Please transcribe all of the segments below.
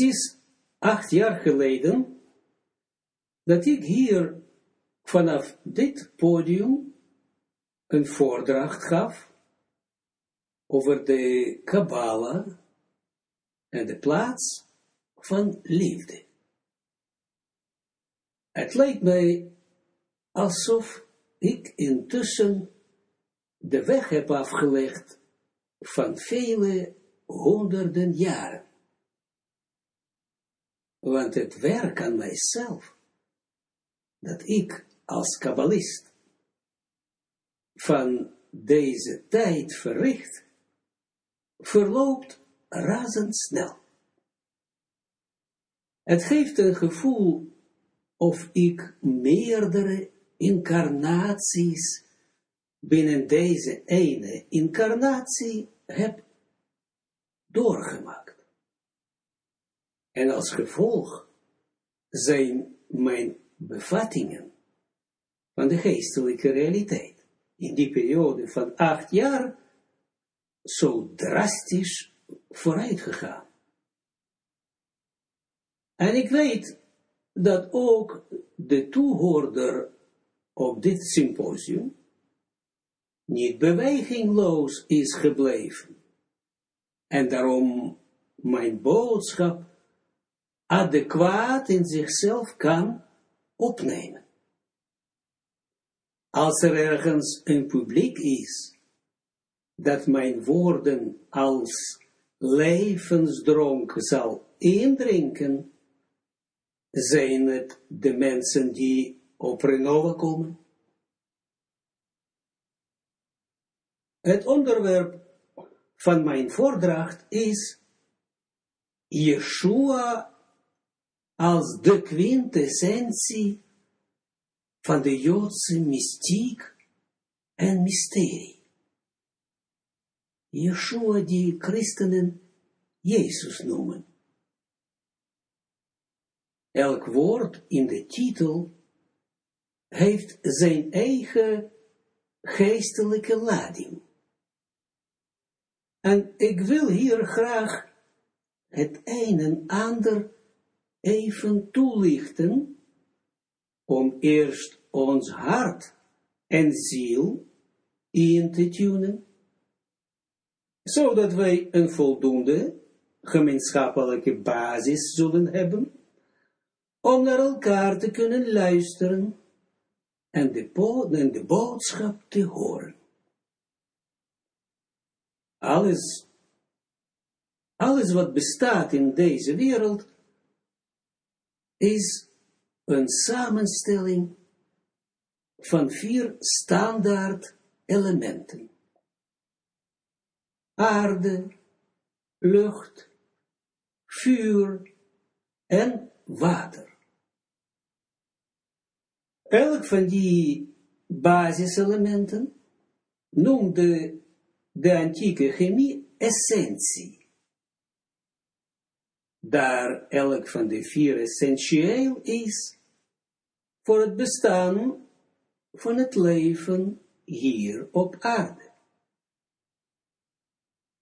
precies acht jaar geleden, dat ik hier vanaf dit podium een voordracht gaf over de Kabbalah en de plaats van liefde. Het lijkt mij alsof ik intussen de weg heb afgelegd van vele honderden jaren. Want het werk aan mijzelf, dat ik als kabbalist van deze tijd verricht, verloopt razendsnel. Het geeft een gevoel of ik meerdere incarnaties binnen deze ene incarnatie heb doorgemaakt. En als gevolg zijn mijn bevattingen van de geestelijke realiteit in die periode van acht jaar zo drastisch vooruit gegaan. En ik weet dat ook de toehoorder op dit symposium niet bewegingloos is gebleven. En daarom mijn boodschap adequaat in zichzelf kan opnemen. Als er ergens een publiek is, dat mijn woorden als levensdronk zal indrinken, zijn het de mensen die op Renova komen? Het onderwerp van mijn voordracht is Yeshua als de quintessentie van de Joodse mystiek en mysterie. Yeshua die christenen Jezus noemen. Elk woord in de titel heeft zijn eigen geestelijke lading. En ik wil hier graag het een en ander even toelichten, om eerst ons hart en ziel in te tunen, zodat wij een voldoende gemeenschappelijke basis zullen hebben, om naar elkaar te kunnen luisteren en de, en de boodschap te horen. Alles, alles wat bestaat in deze wereld, is een samenstelling van vier standaard elementen. Aarde, lucht, vuur en water. Elk van die basiselementen noemde de antieke chemie essentie. Daar elk van de vier essentieel is voor het bestaan van het leven hier op aarde.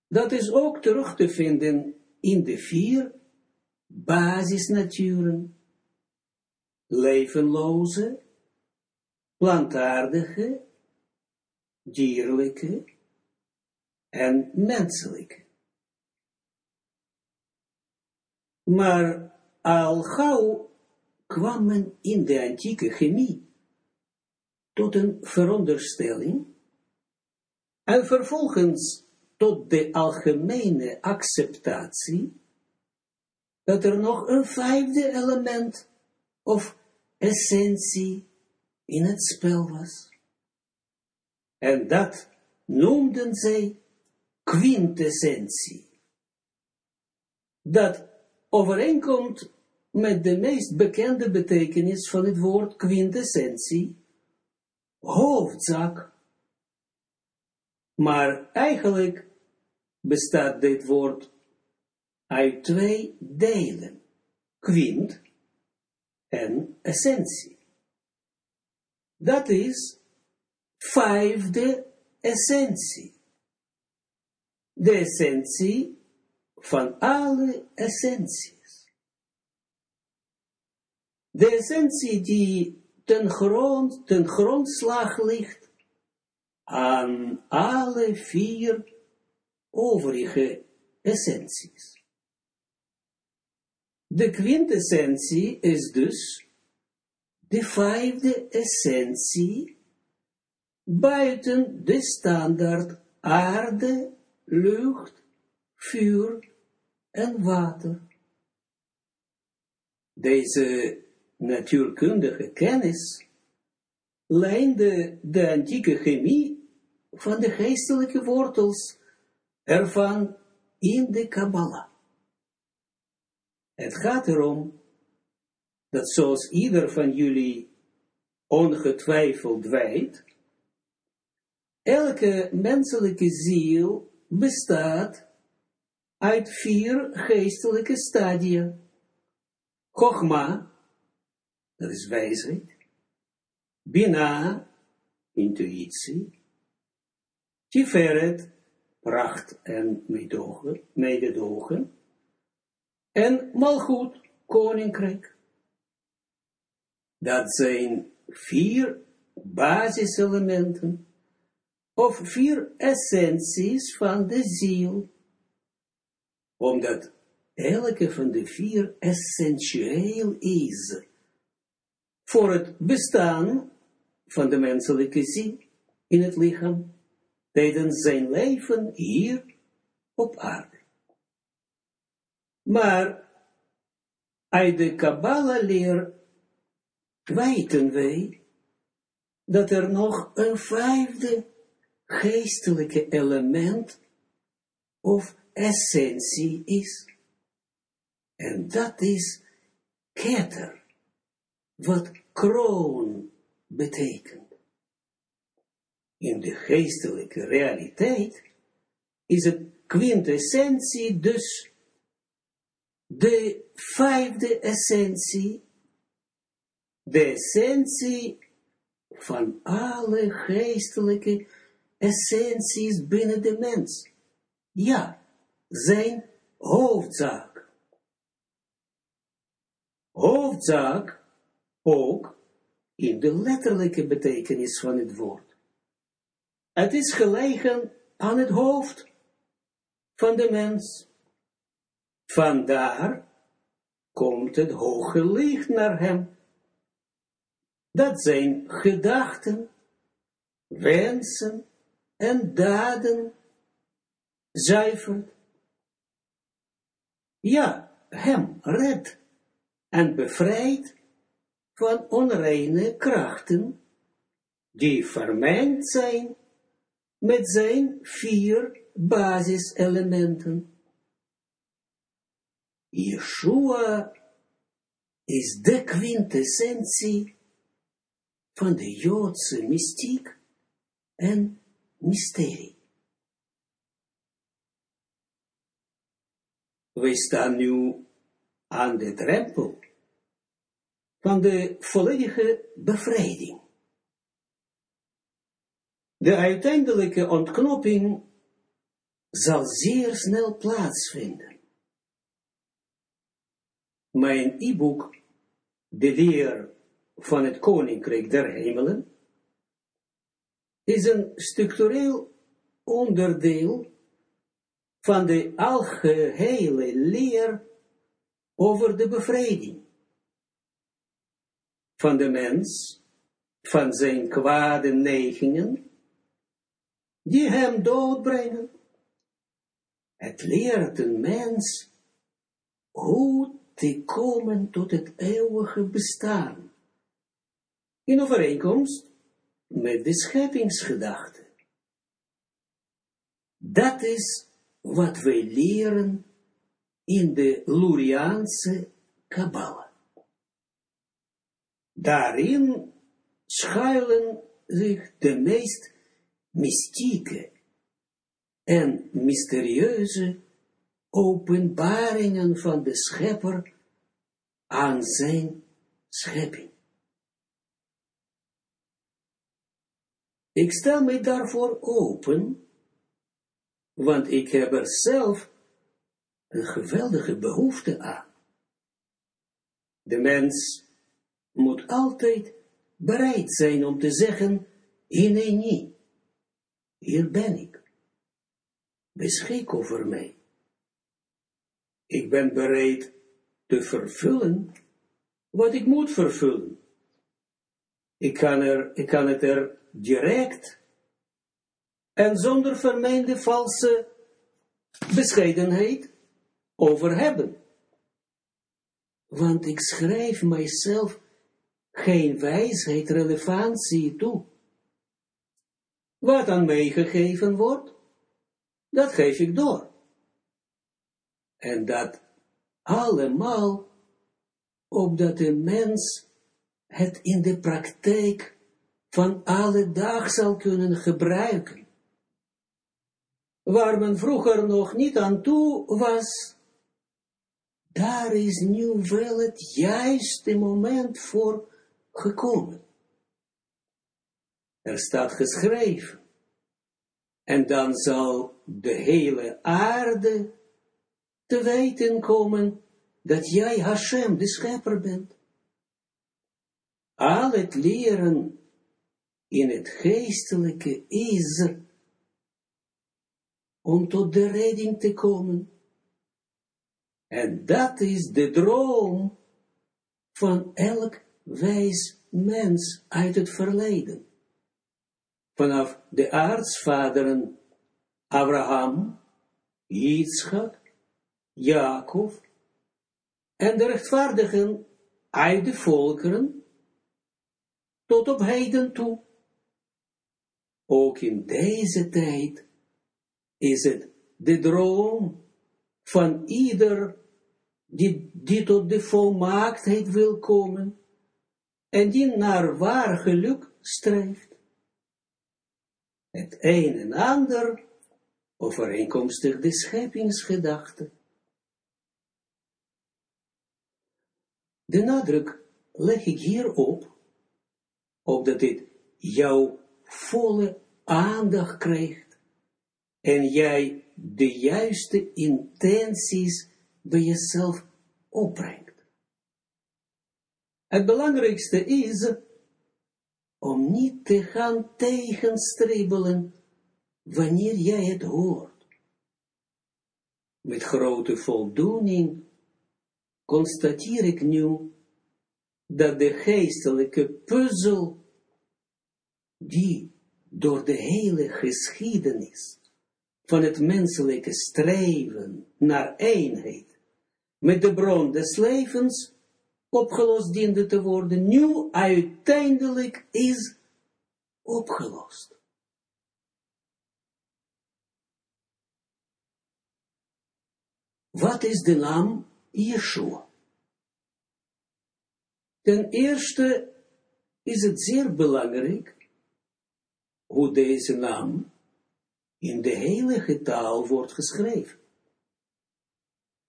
Dat is ook terug te vinden in de vier basisnaturen, levenloze, plantaardige, dierlijke en menselijke. Maar al gauw kwam men in de antieke chemie tot een veronderstelling en vervolgens tot de algemene acceptatie dat er nog een vijfde element of essentie in het spel was. En dat noemden zij quintessentie. Dat overeenkomt met de meest bekende betekenis van het woord quintessentie, hoofdzak. Maar eigenlijk bestaat dit woord uit twee delen, quint en essentie. Dat is vijfde essentie. De essentie van alle essenties. de essentie die ten, grond, ten grondslag ligt aan alle vier overige essenties. De quintessentie is dus de vijfde essentie buiten de standaard aarde, lucht, vuur water. Deze natuurkundige kennis leidde de antieke chemie van de geestelijke wortels ervan in de Kabbalah. Het gaat erom dat zoals ieder van jullie ongetwijfeld weet, elke menselijke ziel bestaat uit vier geestelijke stadia. Chogma, dat is wijsheid. Bina, intuïtie. Tiferet, pracht en medogen, mededogen. En malgoed, koninkrijk. Dat zijn vier basiselementen of vier essenties van de ziel. Omdat elke van de vier essentieel is voor het bestaan van de menselijke ziel in het lichaam tijdens zijn leven hier op aarde. Maar uit de Kabbalah leer weten wij dat er nog een vijfde geestelijke element of essentie is. En dat is keter, wat kroon betekent. In de geestelijke realiteit is het quintessentie dus de vijfde essentie, de essentie van alle geestelijke essenties binnen de mens. Ja, zijn hoofdzaak. Hoofdzaak ook in de letterlijke betekenis van het woord. Het is gelegen aan het hoofd van de mens. Vandaar komt het hoge licht naar hem. Dat zijn gedachten, wensen en daden zuivert. Ja, hem redt en bevrijdt van onreine krachten, die vermengd zijn met zijn vier basiselementen. Yeshua is de quintessentie van de Joodse mystiek en mysterie. We staan nu aan de drempel van de volledige bevrijding. De uiteindelijke ontknoping zal zeer snel plaatsvinden. Mijn e-book, De leer van het Koninkrijk der Hemelen, is een structureel onderdeel van de algehele leer over de bevrijding van de mens, van zijn kwade neigingen, die hem doodbrengen. Het leert een mens hoe te komen tot het eeuwige bestaan, in overeenkomst met de scheppingsgedachte. Dat is wat wij leren in de Luriaanse Kabbalah. Daarin schuilen zich de meest mystieke en mysterieuze openbaringen van de schepper aan zijn schepping. Ik stel mij daarvoor open, want ik heb er zelf een geweldige behoefte aan. De mens moet altijd bereid zijn om te zeggen, nee, hier ben ik. Beschik over mij. Ik ben bereid te vervullen wat ik moet vervullen. Ik kan, er, ik kan het er direct en zonder vermeende valse bescheidenheid over hebben. Want ik schrijf mijzelf geen wijsheid relevantie toe. Wat aan mij gegeven wordt, dat geef ik door. En dat allemaal opdat de mens het in de praktijk van alle dag zal kunnen gebruiken. Waar men vroeger nog niet aan toe was, daar is nu wel het juiste moment voor gekomen. Er staat geschreven. En dan zal de hele aarde te weten komen dat jij Hashem, de schepper bent. Al het leren in het geestelijke is om tot de redding te komen. En dat is de droom van elk wijs mens uit het verleden. Vanaf de aartsvaderen Abraham, Yitzchak, Jacob en de rechtvaardigen uit de volkeren tot op heden toe. Ook in deze tijd is het de droom van ieder die, tot de volmaaktheid wil komen en die naar waar geluk streeft. Het een en ander overeenkomstig de scheppingsgedachte. De nadruk leg ik hier op, opdat dit jouw volle aandacht krijgt en jij de juiste intenties bij jezelf opbrengt. Het belangrijkste is om niet te gaan tegenstribbelen wanneer jij het hoort. Met grote voldoening constateer ik nu dat de geestelijke puzzel, die door de hele geschiedenis van het menselijke streven naar eenheid met de bron des levens opgelost diende te worden, nu uiteindelijk is opgelost. Wat is de naam Yeshua? Ten eerste is het zeer belangrijk hoe deze naam in de heilige taal wordt geschreven.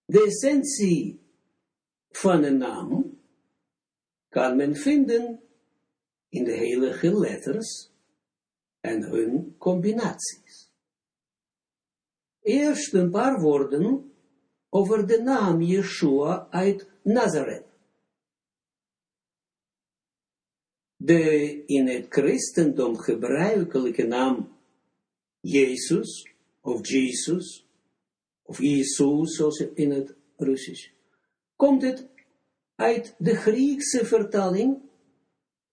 De essentie van een naam kan men vinden in de heilige letters en hun combinaties. Eerst een paar woorden over de naam Yeshua uit Nazareth. De in het christendom gebruikelijke naam Jezus, of Jesus, of Jezus, zoals in het Russisch, komt het uit de Griekse vertaling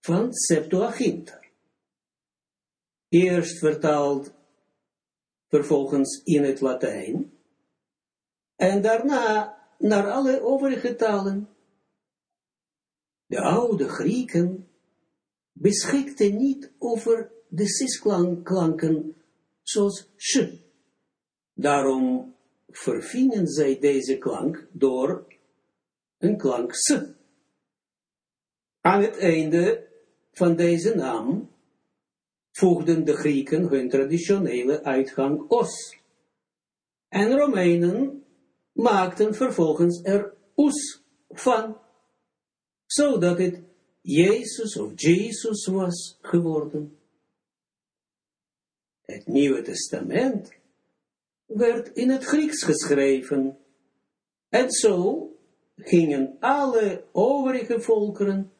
van Septuaginta. Eerst vertaald, vervolgens in het Latijn, en daarna naar alle overige talen. De oude Grieken beschikten niet over de cisklanken zoals sh. Daarom vervingen zij deze klank door een klank s. Aan het einde van deze naam voegden de Grieken hun traditionele uitgang os. En Romeinen maakten vervolgens er us van, zodat het Jezus of Jezus was geworden. Het Nieuwe Testament werd in het Grieks geschreven, en zo gingen alle overige volkeren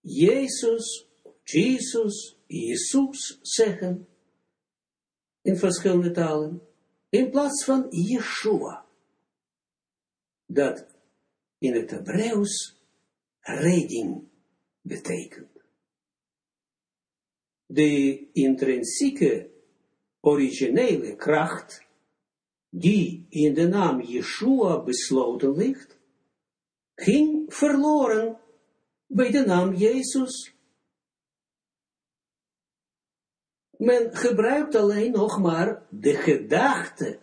Jezus, Jesus, Jezus zeggen, in verschillende talen, in plaats van Yeshua, dat in het Hebreeuws redding betekent. De intrinsieke originele kracht, die in de naam Yeshua besloten ligt, ging verloren bij de naam Jezus. Men gebruikt alleen nog maar de gedachte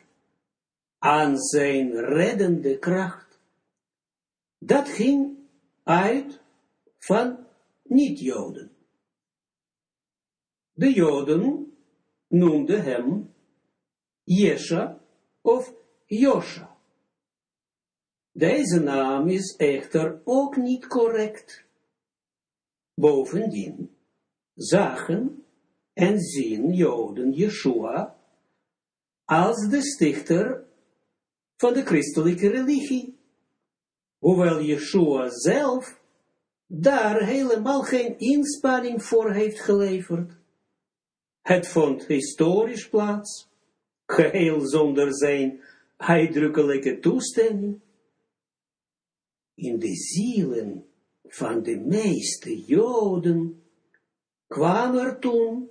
aan zijn reddende kracht. Dat ging uit van niet-Joden. De Joden noemden hem Jesha of Josha. Deze naam is echter ook niet correct. Bovendien zagen en zien Joden Yeshua als de stichter van de christelijke religie, hoewel Yeshua zelf daar helemaal geen inspanning voor heeft geleverd. Het vond historisch plaats, geheel zonder zijn uitdrukkelijke toestemming. In de zielen van de meeste Joden kwam er toen,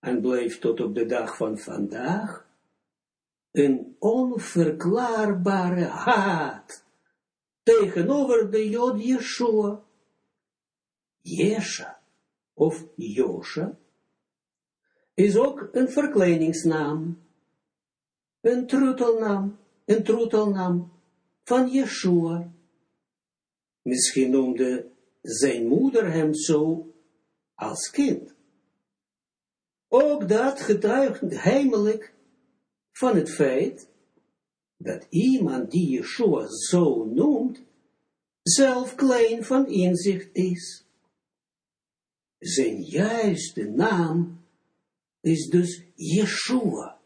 en bleef tot op de dag van vandaag, een onverklaarbare haat tegenover de Jood Yeshua, Jesha of Josha, is ook een verkleiningsnaam, een troetelnaam, een troetelnaam van Yeshua. Misschien noemde zijn moeder hem zo als kind. Ook dat getuigt heimelijk van het feit dat iemand die Yeshua zo noemt, zelf klein van inzicht is. Zijn juiste naam is dus Yeshua.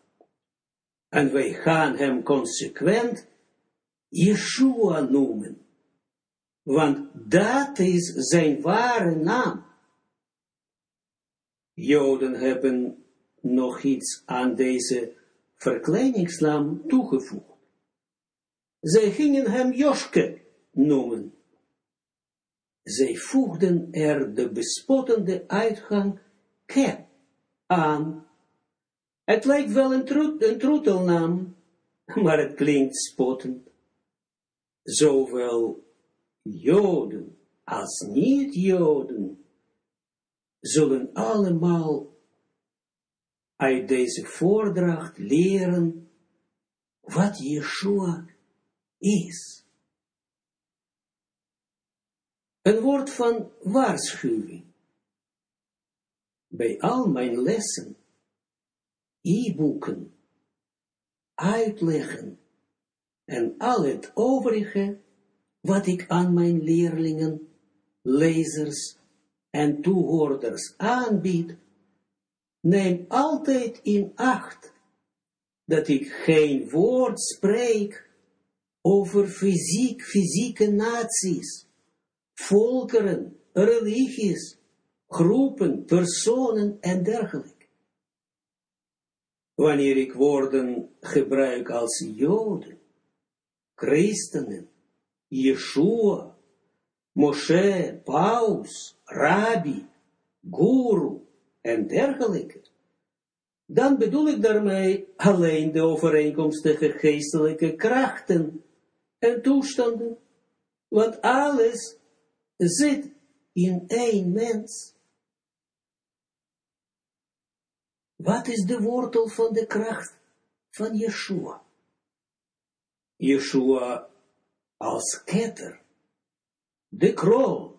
En wij gaan hem consequent Yeshua noemen. Want dat is zijn ware naam. Joden hebben nog iets aan deze verkleiningsnaam toegevoegd. Zij gingen hem Joske noemen. Zij voegden er de bespottende uitgang ke Het lijkt wel een, een troetelnaam, maar het klinkt spottend. Zowel Joden als niet-Joden zullen allemaal uit deze voordracht leren wat Yeshua is. Een woord van waarschuwing. Bij al mijn lessen, e-boeken, uitleggen en al het overige wat ik aan mijn leerlingen, lezers en toehoorders aanbied, neem altijd in acht dat ik geen woord spreek over fysiek, fysieke naties, volkeren, religies, groepen, personen en dergelijke. Wanneer ik woorden gebruik als Joden, christenen, Yeshua, Moshe, Paus, Rabbi, Guru en dergelijke, dan bedoel ik daarmee alleen de overeenkomstige geestelijke krachten en toestanden, want alles zit in één mens. Wat is de wortel van de kracht van Yeshua? Yeshua als ketter, de kroon,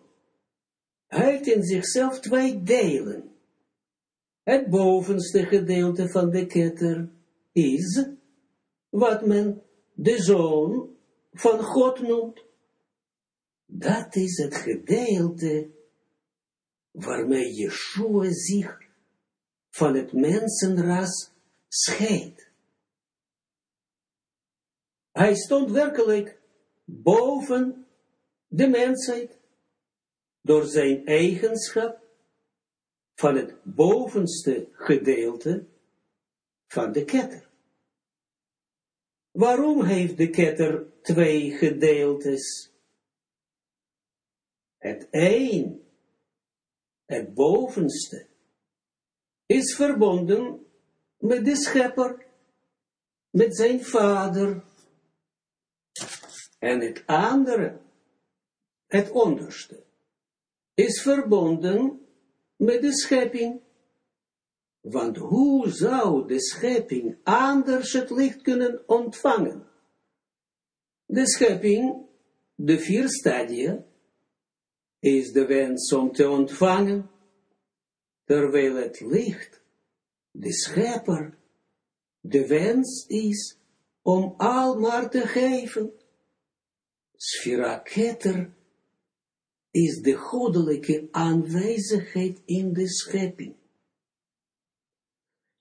heeft in zichzelf twee delen. Het bovenste gedeelte van de ketter is wat men de zoon van God noemt. Dat is het gedeelte waarmee Yeshua zich van het mensenras scheidt. Hij stond werkelijk boven de mensheid, door zijn eigenschap van het bovenste gedeelte van de ketter. Waarom heeft de ketter twee gedeeltes? Het een, het bovenste, is verbonden met de schepper, met zijn vader. En het andere, het onderste, is verbonden met de schepping. Want hoe zou de schepping anders het licht kunnen ontvangen? De schepping, de vier stadia, is de wens om te ontvangen, terwijl het licht, de schepper, de wens is om al maar te geven. Sfera Keter is de goddelijke aanwezigheid in de schepping.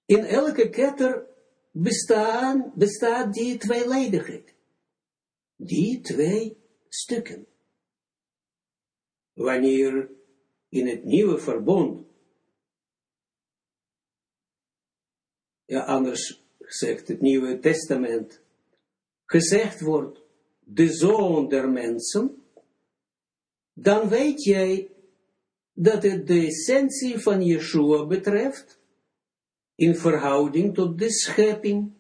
In elke ketter bestaan, bestaat die tweeledigheid. Die twee stukken. Wanneer in het nieuwe verbond, ja anders gezegd het nieuwe testament, gezegd wordt, de zoon der mensen, dan weet jij dat het de essentie van Yeshua betreft, in verhouding tot de schepping,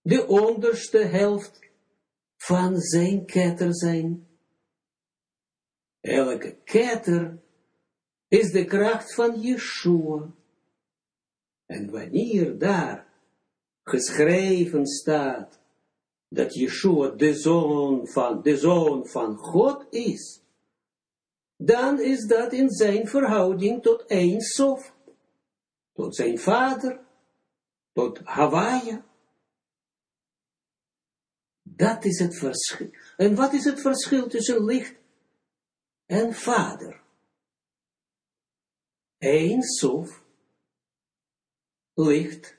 de onderste helft van zijn ketter zijn. Elke ketter is de kracht van Yeshua. En wanneer daar geschreven staat dat Yeshua de zoon van, de zoon van God is, dan is dat in zijn verhouding tot een sof, tot zijn vader, tot Hawaii. Dat is het verschil. En wat is het verschil tussen licht en vader? Een sof, licht,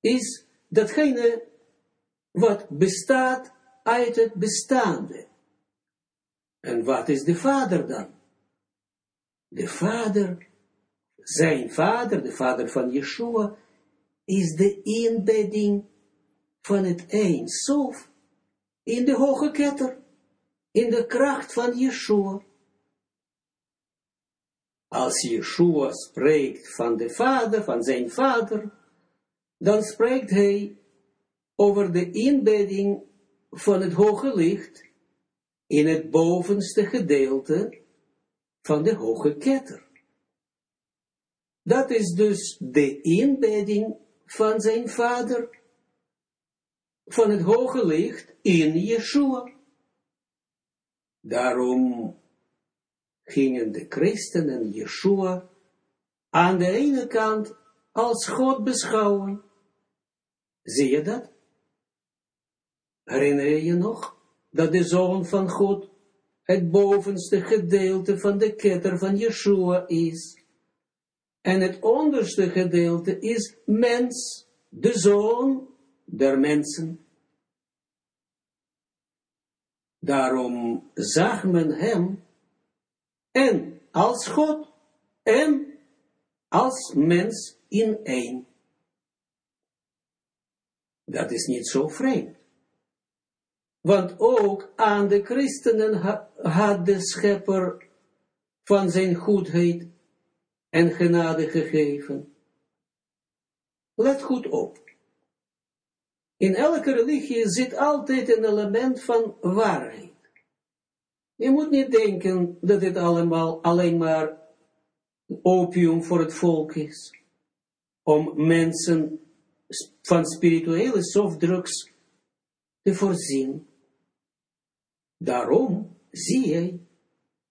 is datgene wat bestaat uit het bestaande. En wat is de vader dan? De vader, zijn vader, de vader van Yeshua, is de inbedding van het Sof in de hoge ketter, in de kracht van Yeshua. Als Yeshua spreekt van de vader, van zijn vader, dan spreekt hij over de inbedding van het hoge licht in het bovenste gedeelte van de hoge ketter. Dat is dus de inbedding van zijn vader, van het hoge licht in Yeshua. Daarom gingen de christenen Yeshua aan de ene kant als God beschouwen. Zie je dat? Herinner je je nog? dat de Zoon van God het bovenste gedeelte van de ketter van Yeshua is. En het onderste gedeelte is mens, de Zoon der mensen. Daarom zag men hem en als God en als mens in één. Dat is niet zo vreemd. Want ook aan de christenen had de schepper van zijn goedheid en genade gegeven. Let goed op. In elke religie zit altijd een element van waarheid. Je moet niet denken dat dit allemaal alleen maar opium voor het volk is. Om mensen van spirituele softdrugs te voorzien. Daarom zie je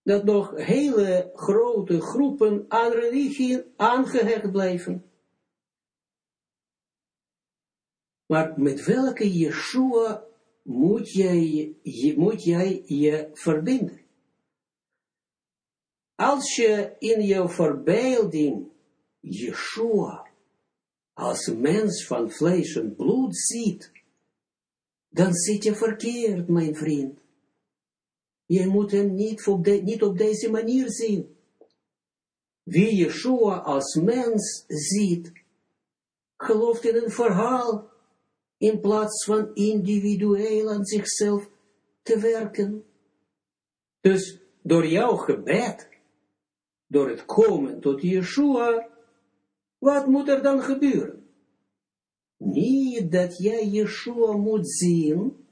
dat nog hele grote groepen aan religie aangehecht blijven. Maar met welke Yeshua moet jij, je, moet jij je verbinden? Als je in jouw verbeelding Yeshua als mens van vlees en bloed ziet, dan zit je verkeerd, mijn vriend. Je moet hem niet op, de, niet op deze manier zien. Wie Yeshua als mens ziet, gelooft in een verhaal, in plaats van individueel aan zichzelf te werken. Dus door jouw gebed, door het komen tot Yeshua, wat moet er dan gebeuren? Niet dat jij Yeshua moet zien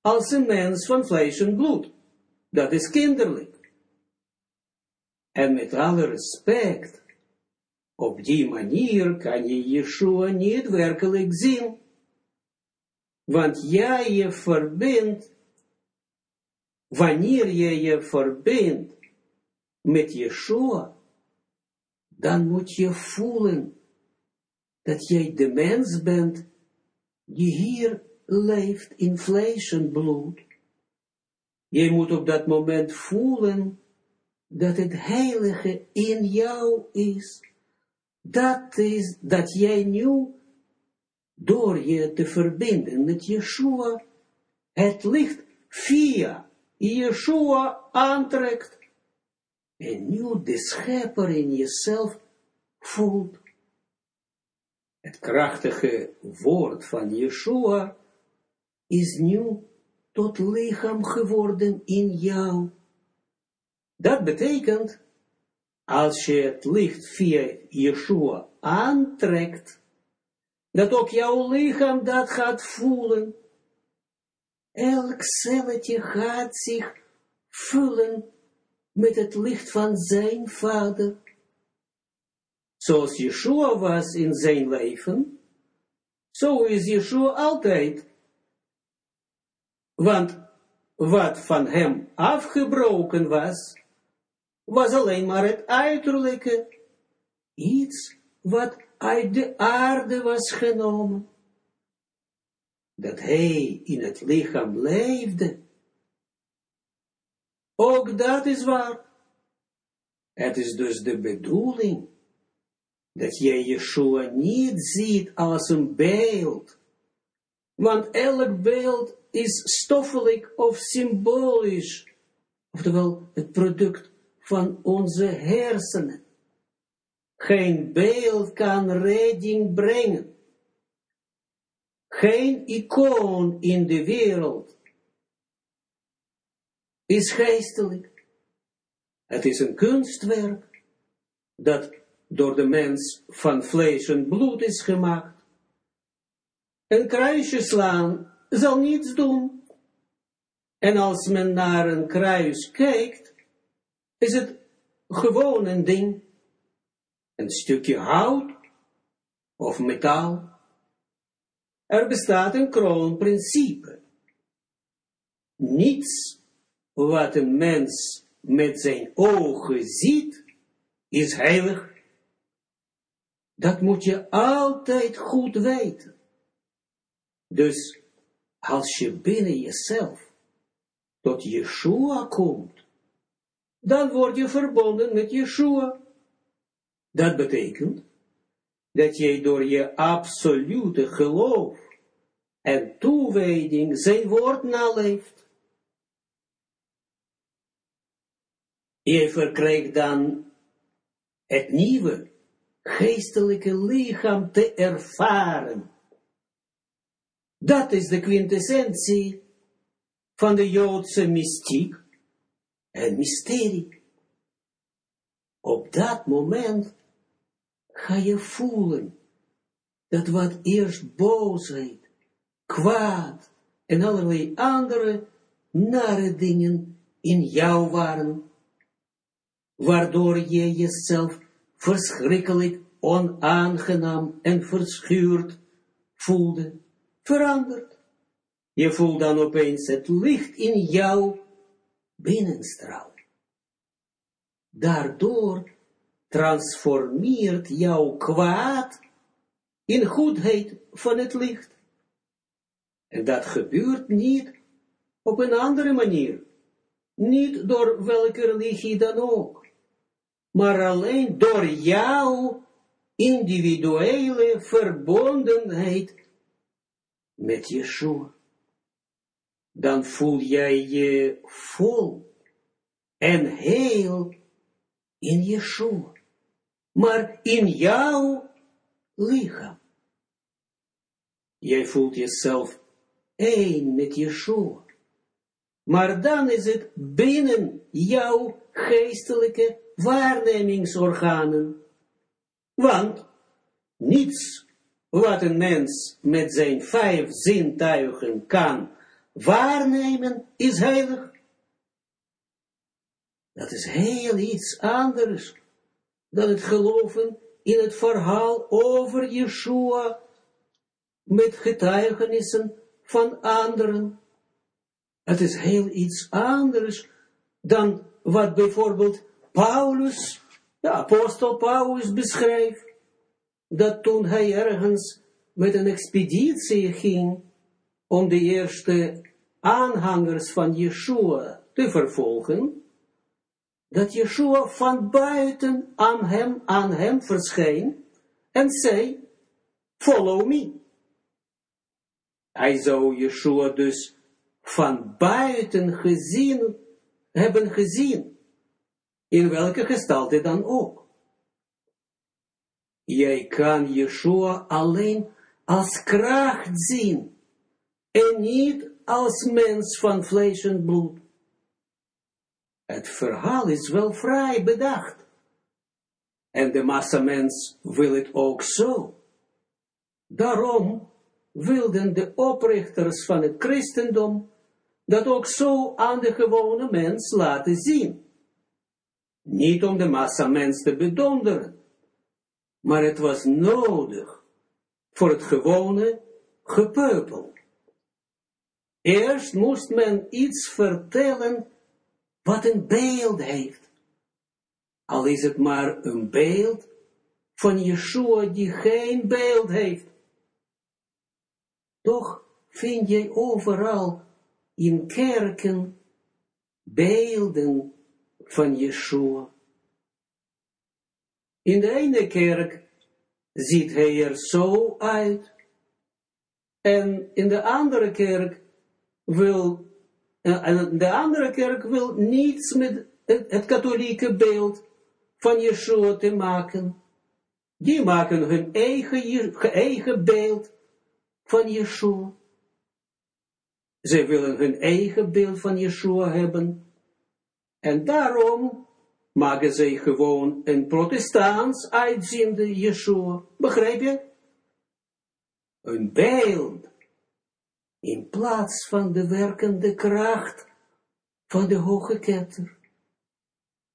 als een mens van vlees en bloed. Dat is kinderlijk. En met alle respect, op die manier kan je Yeshua niet werkelijk zien. Want jij je verbindt, wanneer je je verbindt met Yeshua, dan moet je voelen dat jij de mens bent die hier leeft in vlees en bloed. Je moet op dat moment voelen dat het heilige in jou is. Dat is dat jij nu, door je te verbinden met Yeshua, het licht via Yeshua aantrekt. En nu de schepper in jezelf voelt. Het krachtige woord van Yeshua is nu tot lichaam geworden in jou. Dat betekent, als je het licht via Yeshua aantrekt, dat ook jouw lichaam dat gaat voelen. Elk celletje gaat zich vullen met het licht van zijn vader. Zoals Yeshua was in zijn leven, zo is Yeshua altijd want wat van hem afgebroken was, was alleen maar het uiterlijke, iets wat uit de aarde was genomen. Dat hij in het lichaam leefde. Ook dat is waar. Het is dus de bedoeling dat je Yeshua niet ziet als een beeld. Want elk beeld is stoffelijk of symbolisch, oftewel het product van onze hersenen. Geen beeld kan redding brengen. Geen icoon in de wereld is geestelijk. Het is een kunstwerk dat door de mens van vlees en bloed is gemaakt. Een kruisje slaan zal niets doen. En als men naar een kruis kijkt, is het gewoon een ding, een stukje hout of metaal. Er bestaat een kroonprincipe. Niets wat een mens met zijn ogen ziet, is heilig. Dat moet je altijd goed weten. Dus als je binnen jezelf tot Yeshua komt, dan word je verbonden met Yeshua. Dat betekent dat je door je absolute geloof en toewijding zijn woord naleeft. Je verkrijgt dan het nieuwe geestelijke lichaam te ervaren dat is de quintessentie van de Joodse mystiek en mysterie. Op dat moment ga je voelen dat wat eerst boosheid, kwaad en allerlei andere nare dingen in jou waren, waardoor je jezelf verschrikkelijk onaangenaam en verschuurd voelde verandert. Je voelt dan opeens het licht in jou binnenstralen. Daardoor transformeert jouw kwaad in goedheid van het licht. En dat gebeurt niet op een andere manier. Niet door welke religie dan ook. Maar alleen door jouw individuele verbondenheid met Yeshua. dan voel jij je vol en heel in Yeshua, maar in jouw lichaam. Jij voelt jezelf één met Yeshua. Maar dan is het binnen jouw geestelijke waarnemingsorganen. Want niets wat een mens met zijn vijf zintuigen kan waarnemen, is heilig. Dat is heel iets anders dan het geloven in het verhaal over Yeshua met getuigenissen van anderen. Het is heel iets anders dan wat bijvoorbeeld Paulus, de apostel Paulus beschrijft, dat toen hij ergens met een expeditie ging om de eerste aanhangers van Yeshua te vervolgen, dat Yeshua van buiten aan hem, aan hem verscheen en zei, follow me. Hij zou Yeshua dus van buiten gezien hebben gezien, in welke gestalte dan ook. Jij kan Yeshua alleen als kracht zien, en niet als mens van vlees en bloed. Het verhaal is wel vrij bedacht. En de massamens wil het ook zo. Daarom wilden de oprichters van het christendom dat ook zo aan de gewone mens laten zien. Niet om de massamens te bedonderen, maar het was nodig voor het gewone gepeupel. Eerst moest men iets vertellen wat een beeld heeft. Al is het maar een beeld van Yeshua die geen beeld heeft. Toch vind je overal in kerken beelden van Yeshua. In de ene kerk ziet hij er zo uit. En in de andere kerk wil, en de andere kerk wil niets met het, katholieke beeld van Yeshua te maken. Die maken hun eigen, eigen beeld van Yeshua. Zij willen hun eigen beeld van Yeshua hebben. En daarom maken zij gewoon een protestants uitziende Yeshua. Begrijp je? Een beeld. In plaats van de werkende kracht van de hoge ketter.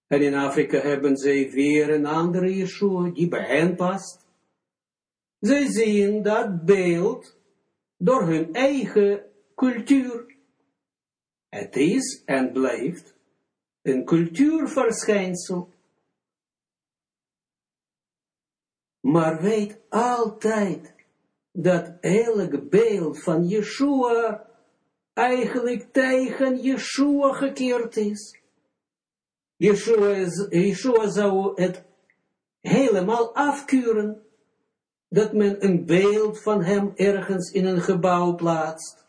En in Afrika hebben zij weer een andere Yeshua die bij hen past. Zij zien dat beeld door hun eigen cultuur. Het is en blijft een cultuurverschijnsel. Maar weet altijd dat elk beeld van Yeshua eigenlijk tegen Yeshua gekeerd is. Yeshua, is, Yeshua zou het helemaal afkeuren dat men een beeld van hem ergens in een gebouw plaatst.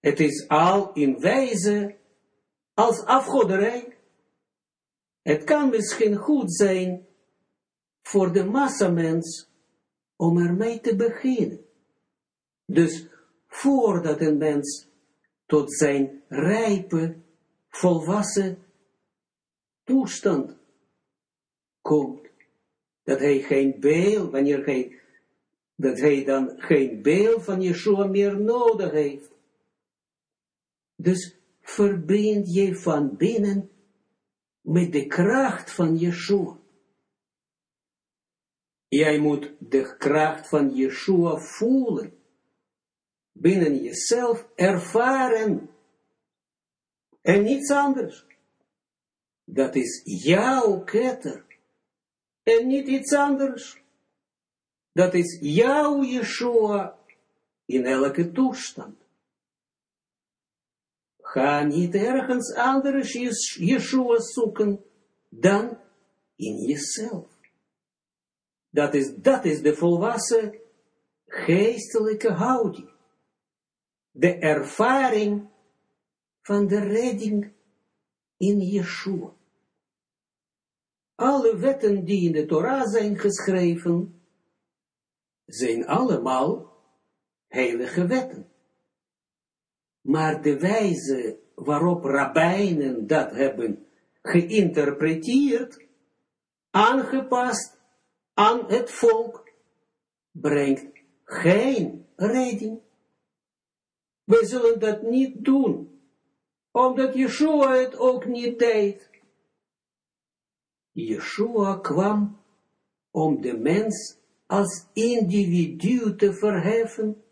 Het is al in wijze als afgoderij. Het kan misschien goed zijn voor de massamens om ermee te beginnen. Dus voordat een mens tot zijn rijpe, volwassen toestand komt, dat hij geen beeld, wanneer hij, dat hij dan geen beeld van Yeshua meer nodig heeft. Dus verbind je van binnen met de kracht van Yeshua. Jij moet de kracht van Yeshua voelen, binnen jezelf ervaren, en niets anders. Dat is jouw ketter, en niet iets anders. Dat is jouw Yeshua in elke toestand. Ga niet ergens anders Yeshua zoeken dan in jezelf. Dat is, dat is de volwassen geestelijke houding. de ervaring van de redding in Yeshua. Alle wetten die in de Torah zijn geschreven, zijn allemaal heilige wetten. Maar de wijze waarop rabbijnen dat hebben geïnterpreteerd, aangepast aan het volk, brengt geen redding. We zullen dat niet doen, omdat Yeshua het ook niet deed. Yeshua kwam om de mens als individu te verheffen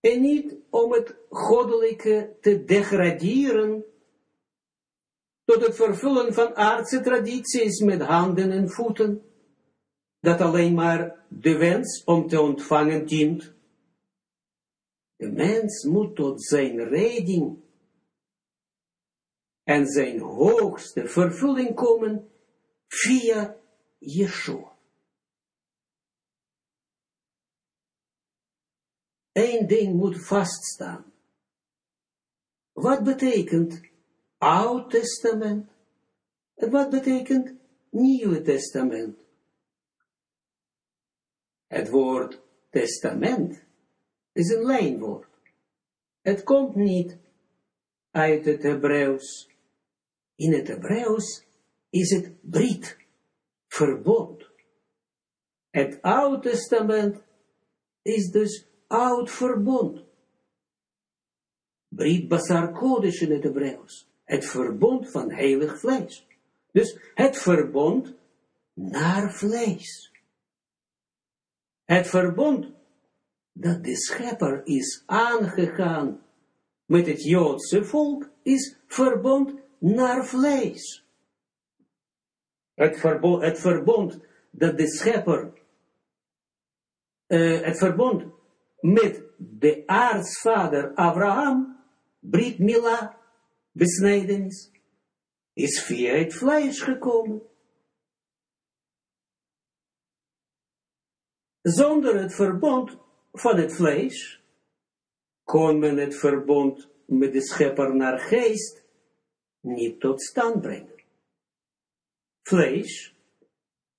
en niet om het goddelijke te degraderen tot het vervullen van aardse tradities met handen en voeten, dat alleen maar de wens om te ontvangen dient. De mens moet tot zijn redding en zijn hoogste vervulling komen via Yeshua. Eén ding moet vaststaan. Wat betekent Oud Testament? En wat betekent Nieuwe Testament? Het woord testament is een lijnwoord. Het komt niet uit het Hebreeuws. In het Hebreeuws is het brit, verbond. Het Oude Testament is dus oud verbond. Brit Basar Kodesh in het Hebreeuws. Het verbond van heilig vlees. Dus het verbond naar vlees. Het verbond dat de schepper is aangegaan met het Joodse volk, is verbond naar vlees. Het verbond, het verbond dat de schepper, uh, het verbond met de aartsvader Abraham, Brit Mila, besnijdenis, is via het vlees gekomen. Zonder het verbond van het vlees kon men het verbond met de schepper naar geest niet tot stand brengen. Vlees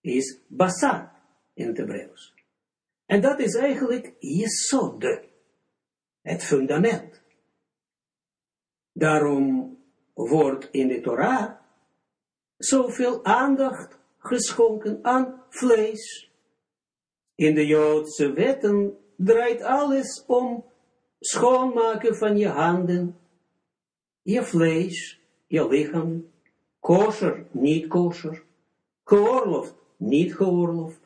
is basar in het Hebreeuws. En dat is eigenlijk jesode, het fundament. Daarom wordt in de Torah zoveel aandacht geschonken aan vlees. In de Joodse wetten draait alles om schoonmaken van je handen, je vlees, je lichaam, kosher, niet kosher, geoorloofd, niet geoorloofd.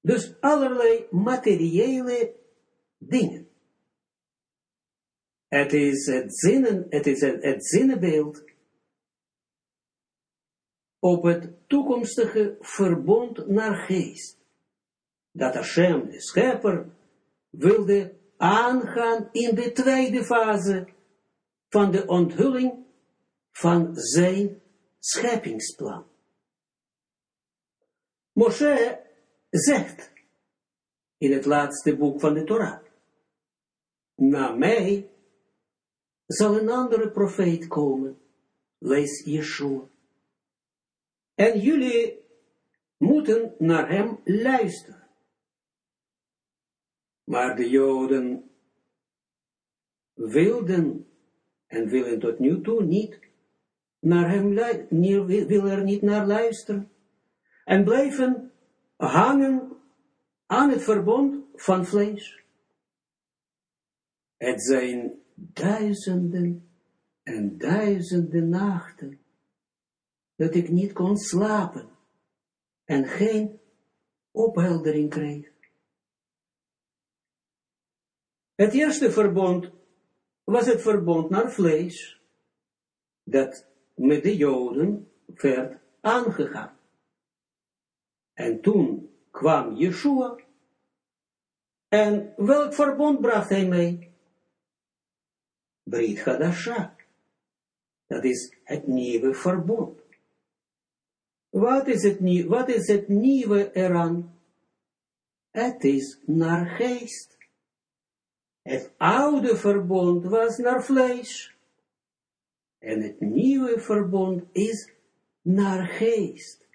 Dus allerlei materiële dingen. Het is het, zinnen, het, is het, het zinnenbeeld op het toekomstige verbond naar geest. Dat Hashem, de schepper, wilde aangaan in de tweede fase van de onthulling van zijn scheppingsplan. Moshe zegt in het laatste boek van de Torah, na mij zal een andere profeet komen, lees Yeshua. En jullie moeten naar hem luisteren. Maar de Joden wilden en willen tot nu toe niet naar hem willen er niet naar luisteren. En blijven hangen aan het verbond van vlees. Het zijn duizenden en duizenden nachten dat ik niet kon slapen en geen opheldering kreeg. Het eerste verbond was het verbond naar vlees, dat met de Joden werd aangegaan. En toen kwam Yeshua, en welk verbond bracht hij mee? Brit Hadasha. Dat is het nieuwe verbond. Wat is het, is het nieuwe eraan? Het is naar geest. Het oude verbond was naar vlees. En het nieuwe verbond is naar geest.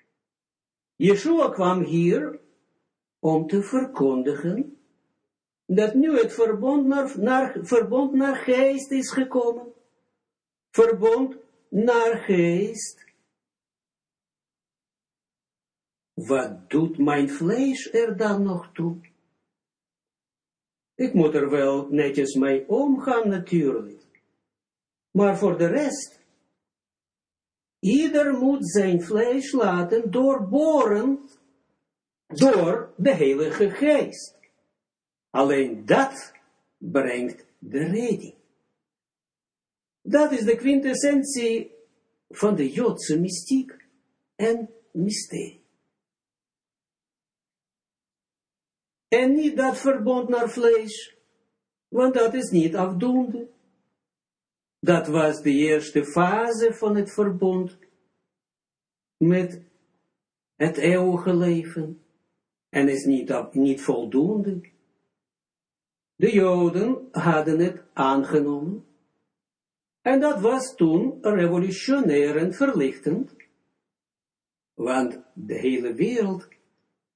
Yeshua kwam hier om te verkondigen dat nu het verbond naar, naar, verbond naar geest is gekomen. Verbond naar geest. Wat doet mijn vlees er dan nog toe? Ik moet er wel netjes mee omgaan natuurlijk. Maar voor de rest, ieder moet zijn vlees laten doorboren door de Heilige Geest. Alleen dat brengt de redding. Dat is de quintessentie van de Joodse mystiek en mysterie. En niet dat verbond naar vlees, want dat is niet afdoende. Dat was de eerste fase van het verbond met het eeuwige leven en is niet, niet voldoende. De Joden hadden het aangenomen en dat was toen revolutionair en verlichtend, want de hele wereld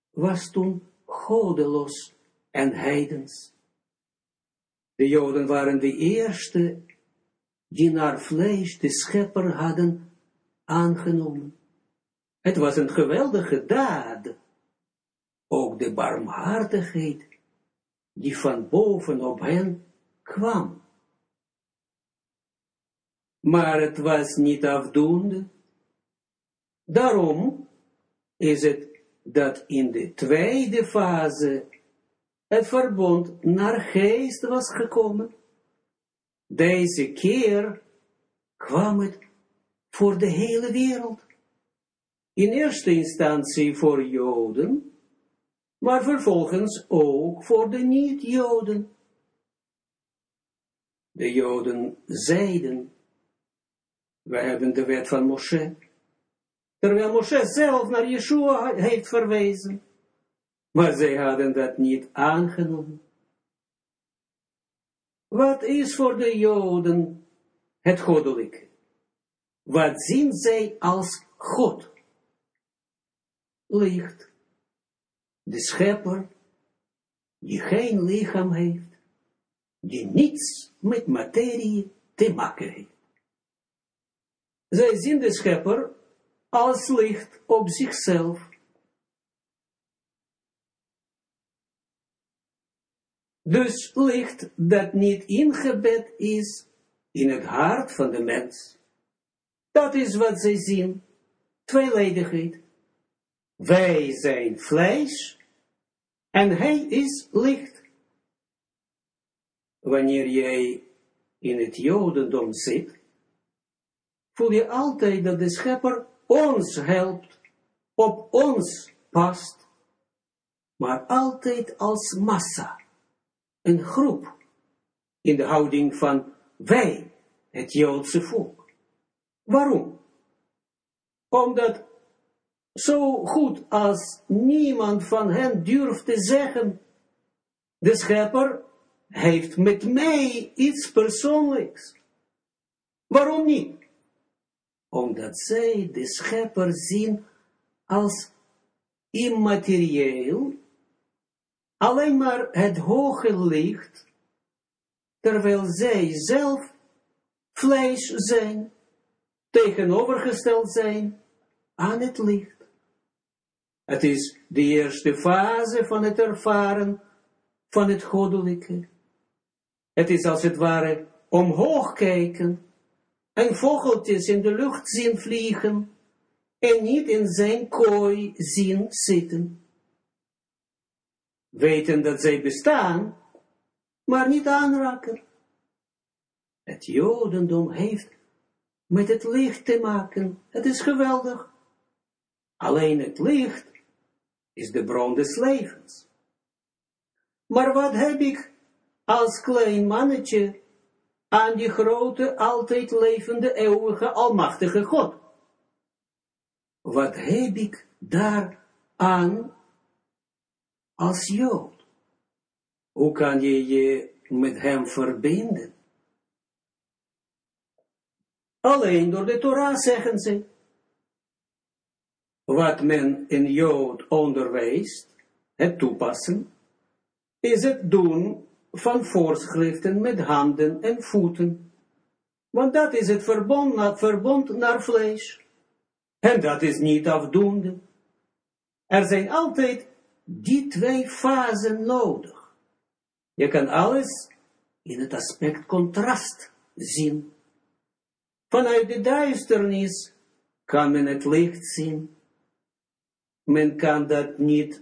was toen godeloos en heidens. De Joden waren de eerste die naar vlees de schepper hadden aangenomen. Het was een geweldige daad. Ook de barmhartigheid die van boven op hen kwam. Maar het was niet afdoende. Daarom is het dat in de tweede fase het verbond naar geest was gekomen. Deze keer kwam het voor de hele wereld. In eerste instantie voor Joden, maar vervolgens ook voor de niet-Joden. De Joden zeiden, wij hebben de wet van Moshe, terwijl Moshe zelf naar Yeshua heeft verwezen, maar zij hadden dat niet aangenomen. Wat is voor de Joden het goddelijke? Wat zien zij als God? Licht. De schepper, die geen lichaam heeft, die niets met materie te maken heeft. Zij zien de schepper als licht op zichzelf. Dus licht dat niet ingebed is in het hart van de mens. Dat is wat zij zien. Tweeledigheid. Wij zijn vlees en hij is licht. Wanneer jij in het jodendom zit, voel je altijd dat de schepper ons helpt, op ons past, maar altijd als massa, een groep, in de houding van wij, het Joodse volk. Waarom? Omdat zo goed als niemand van hen durft te zeggen, de schepper heeft met mij iets persoonlijks. Waarom niet? Omdat zij de schepper zien als immaterieel, alleen maar het hoge licht, terwijl zij zelf vlees zijn, tegenovergesteld zijn aan het licht. Het is de eerste fase van het ervaren van het goddelijke. Het is als het ware omhoog kijken en vogeltjes in de lucht zien vliegen en niet in zijn kooi zien zitten. Weten dat zij bestaan, maar niet aanraken. Het Jodendom heeft met het licht te maken. Het is geweldig. Alleen het licht is de bron des levens. Maar wat heb ik als klein mannetje aan die grote, altijd levende, eeuwige, almachtige God? Wat heb ik daar aan als Jood? Hoe kan je je met hem verbinden. Alleen door de Torah zeggen ze, wat men in Jood onderwijst, het toepassen, is het doen van voorschriften met handen en voeten. Want dat is het verbond naar, verbond naar vlees. En dat is niet afdoende. Er zijn altijd die twee fasen nodig. Je kan alles in het aspect contrast zien. Vanuit de duisternis kan men het licht zien. Men kan dat niet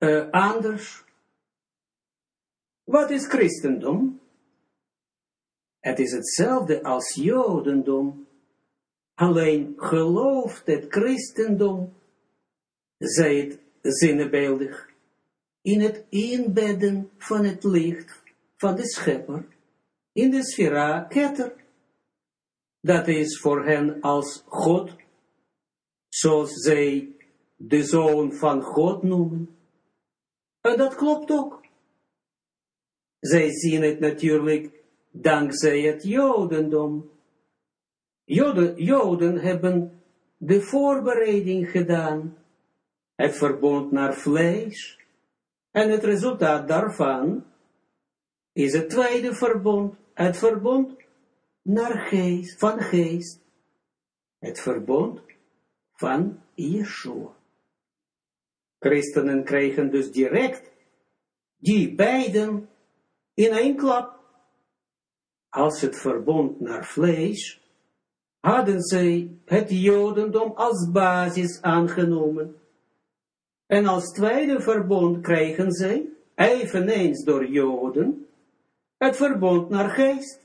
uh, anders. Wat is christendom? Het is hetzelfde als jodendom. Alleen gelooft het christendom, zij het zinnebeeldig, in het inbedden van het licht van de schepper, in de sfera ketter. Dat is voor hen als God, zoals zij de zoon van God noemen. En dat klopt ook. Zij zien het natuurlijk dankzij het Jodendom. Joden, Joden hebben de voorbereiding gedaan, het verbond naar vlees, en het resultaat daarvan is het tweede verbond, het verbond naar geest, van geest, het verbond van Yeshua. Christenen kregen dus direct die beiden in één klap. Als het verbond naar vlees, hadden zij het jodendom als basis aangenomen. En als tweede verbond kregen zij, eveneens door joden, het verbond naar geest.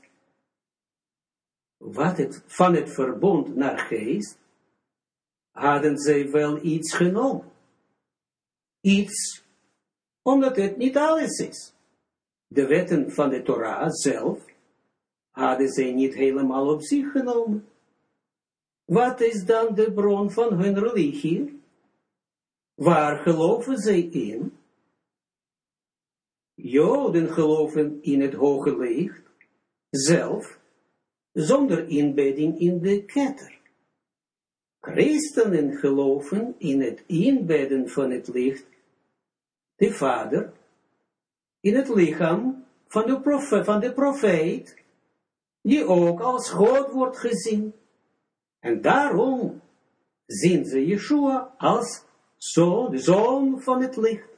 Wat het, van het verbond naar geest, hadden zij wel iets genomen iets, omdat het niet alles is. De wetten van de Torah zelf hadden zij niet helemaal op zich genomen. Wat is dan de bron van hun religie? Waar geloven zij in? Joden geloven in het hoge licht, zelf, zonder inbedding in de ketter. Christenen geloven in het inbedden van het licht de vader, in het lichaam van de, profeet, van de profeet, die ook als God wordt gezien. En daarom zien ze Yeshua als zo, de zoon van het licht.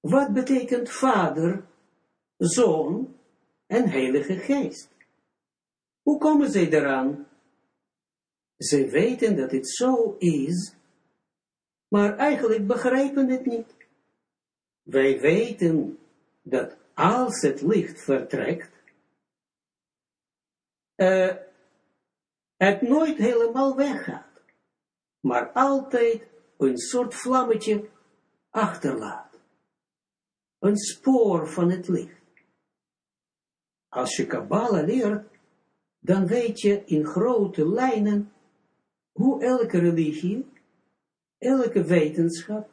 Wat betekent vader, zoon en heilige geest? Hoe komen zij eraan? Ze weten dat het zo is, maar eigenlijk begrijpen het niet. Wij weten dat als het licht vertrekt, uh, het nooit helemaal weggaat, maar altijd een soort vlammetje achterlaat. Een spoor van het licht. Als je Kabbalah leert, dan weet je in grote lijnen hoe elke religie elke wetenschap,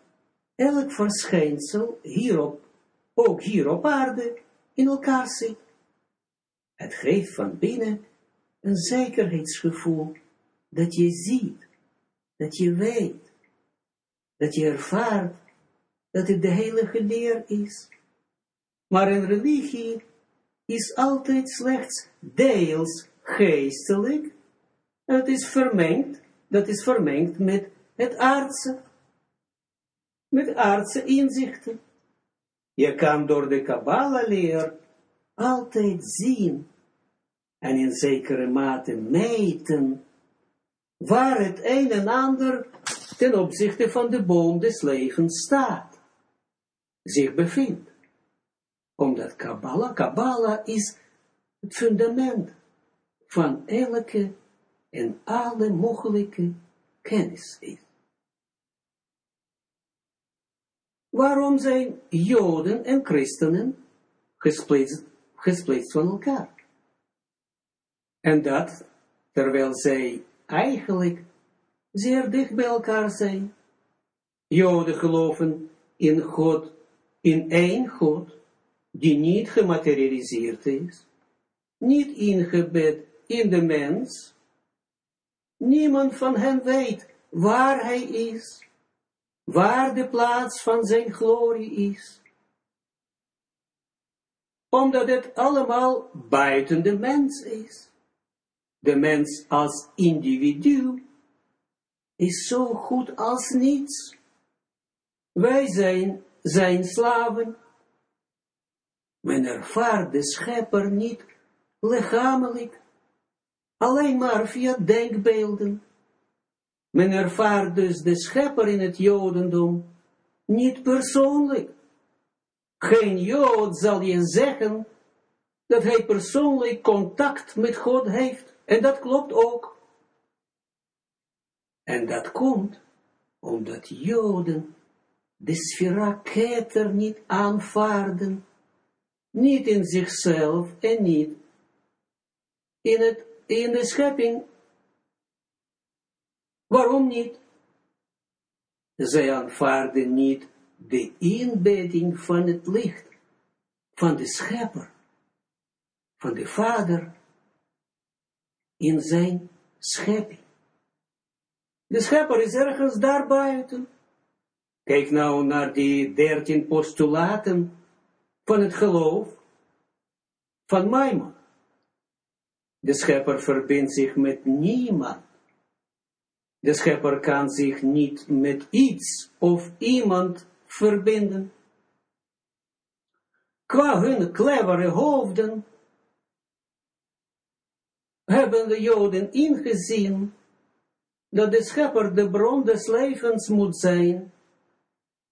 elk verschijnsel hierop, ook hier op aarde, in elkaar zit. Het geeft van binnen een zekerheidsgevoel dat je ziet, dat je weet, dat je ervaart dat het de heilige leer is. Maar een religie is altijd slechts deels geestelijk, het is vermengd, dat is vermengd met het aardse, met aardse inzichten. Je kan door de Kabbalah leer altijd zien en in zekere mate meten waar het een en ander ten opzichte van de boom des levens staat, zich bevindt. Omdat Kabbalah, Kabbalah is het fundament van elke en alle mogelijke kennis is. Waarom zijn Joden en Christenen gesplitst, gesplitst van elkaar? En dat, terwijl zij eigenlijk zeer dicht bij elkaar zijn. Joden geloven in God, in één God, die niet gematerialiseerd is, niet ingebed in de mens. Niemand van hen weet waar hij is, waar de plaats van zijn glorie is. Omdat het allemaal buiten de mens is. De mens als individu is zo goed als niets. Wij zijn zijn slaven. Men ervaart de schepper niet lichamelijk, alleen maar via denkbeelden. Men ervaart dus de schepper in het jodendom niet persoonlijk. Geen jood zal je zeggen dat hij persoonlijk contact met God heeft. En dat klopt ook. En dat komt omdat joden de sfera keter niet aanvaarden, niet in zichzelf en niet in, het, in de schepping. Waarom niet? Zij aanvaarden niet de inbedding van het licht, van de schepper, van de vader, in zijn schepping. De schepper is ergens daarbuiten. Kijk nou naar die dertien postulaten van het geloof van Maimon. De schepper verbindt zich met niemand. De schepper kan zich niet met iets of iemand verbinden. Qua hun clevere hoofden hebben de Joden ingezien dat de schepper de bron des levens moet zijn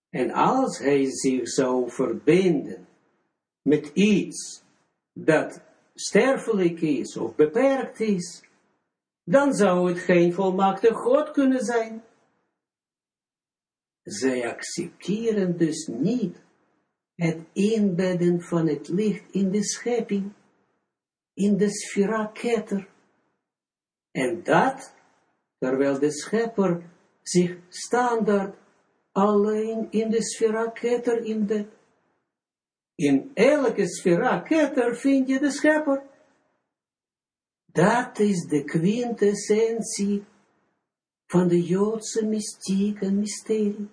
en als hij zich zou verbinden met iets dat sterfelijk is of beperkt is, dan zou het geen volmaakte God kunnen zijn. Zij accepteren dus niet het inbedden van het licht in de schepping, in de sfera ketter. En dat, terwijl de schepper zich standaard alleen in de sfera ketter in de in elke sfera ketter vind je de schepper. Dat is de quintessentie van de Joodse mystiek en mysterie.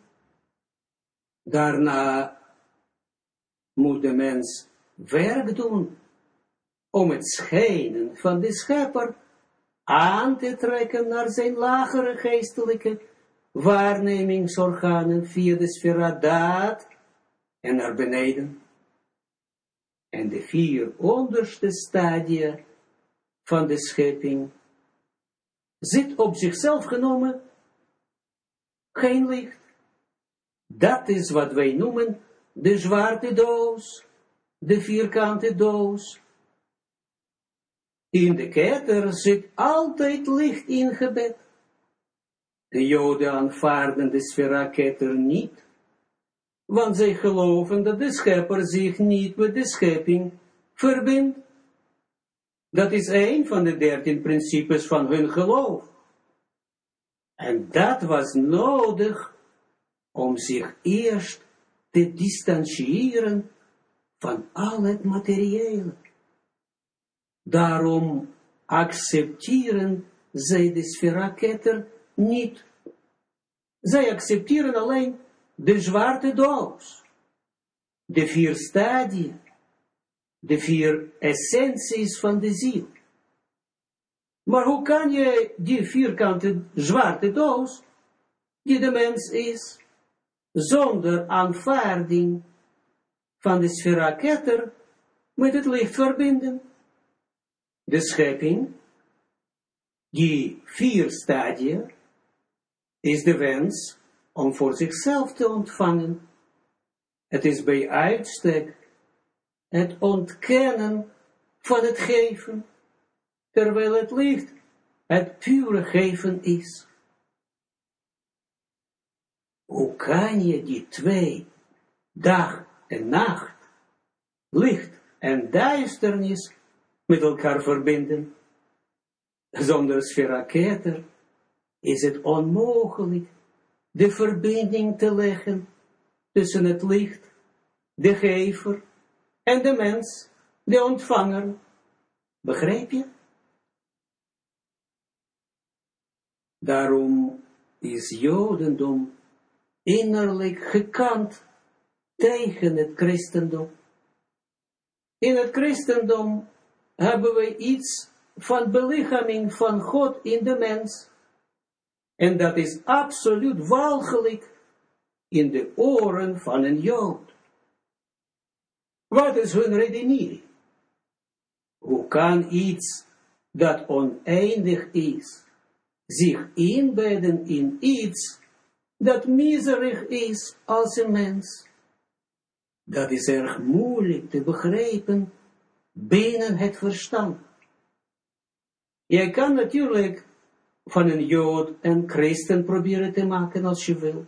Daarna moet de mens werk doen om het schijnen van de schepper aan te trekken naar zijn lagere geestelijke waarnemingsorganen via de sfera daad en naar beneden. En de vier onderste stadia van de schepping zit op zichzelf genomen geen licht. Dat is wat wij noemen de zwarte doos, de vierkante doos. In de ketter zit altijd licht ingebed. De joden aanvaarden de sferaketter niet, want zij geloven dat de schepper zich niet met de schepping verbindt. Dat is een van de dertien principes van hun geloof. En dat was nodig om zich eerst te distancieren van al het materiële. Daarom accepteren zij de sferaketter niet. Zij accepteren alleen de zwarte doos, de vier stadia, de vier essenties van de ziel. Maar hoe kan je die vierkante zwarte doos, die de mens is, zonder aanvaarding van de sferaketter met het licht verbinden? De schepping, die vier stadia, is de wens om voor zichzelf te ontvangen. Het is bij uitstek het ontkennen van het geven, terwijl het licht het pure geven is. Hoe kan je die twee, dag en nacht, licht en duisternis, met elkaar verbinden? Zonder sferaketer is het onmogelijk de verbinding te leggen tussen het licht, de gever en de mens, de ontvanger. Begrijp je? Daarom is Jodendom innerlijk gekant tegen het christendom. In het christendom hebben we iets van belichaming van God in de mens. En dat is absoluut walgelijk in de oren van een Jood. Wat is hun redenering? Hoe kan iets dat oneindig is, zich inbedden in iets dat miserig is als een mens? Dat is erg moeilijk te begrijpen binnen het verstand. Je kan natuurlijk van een Jood een christen proberen te maken als je wil.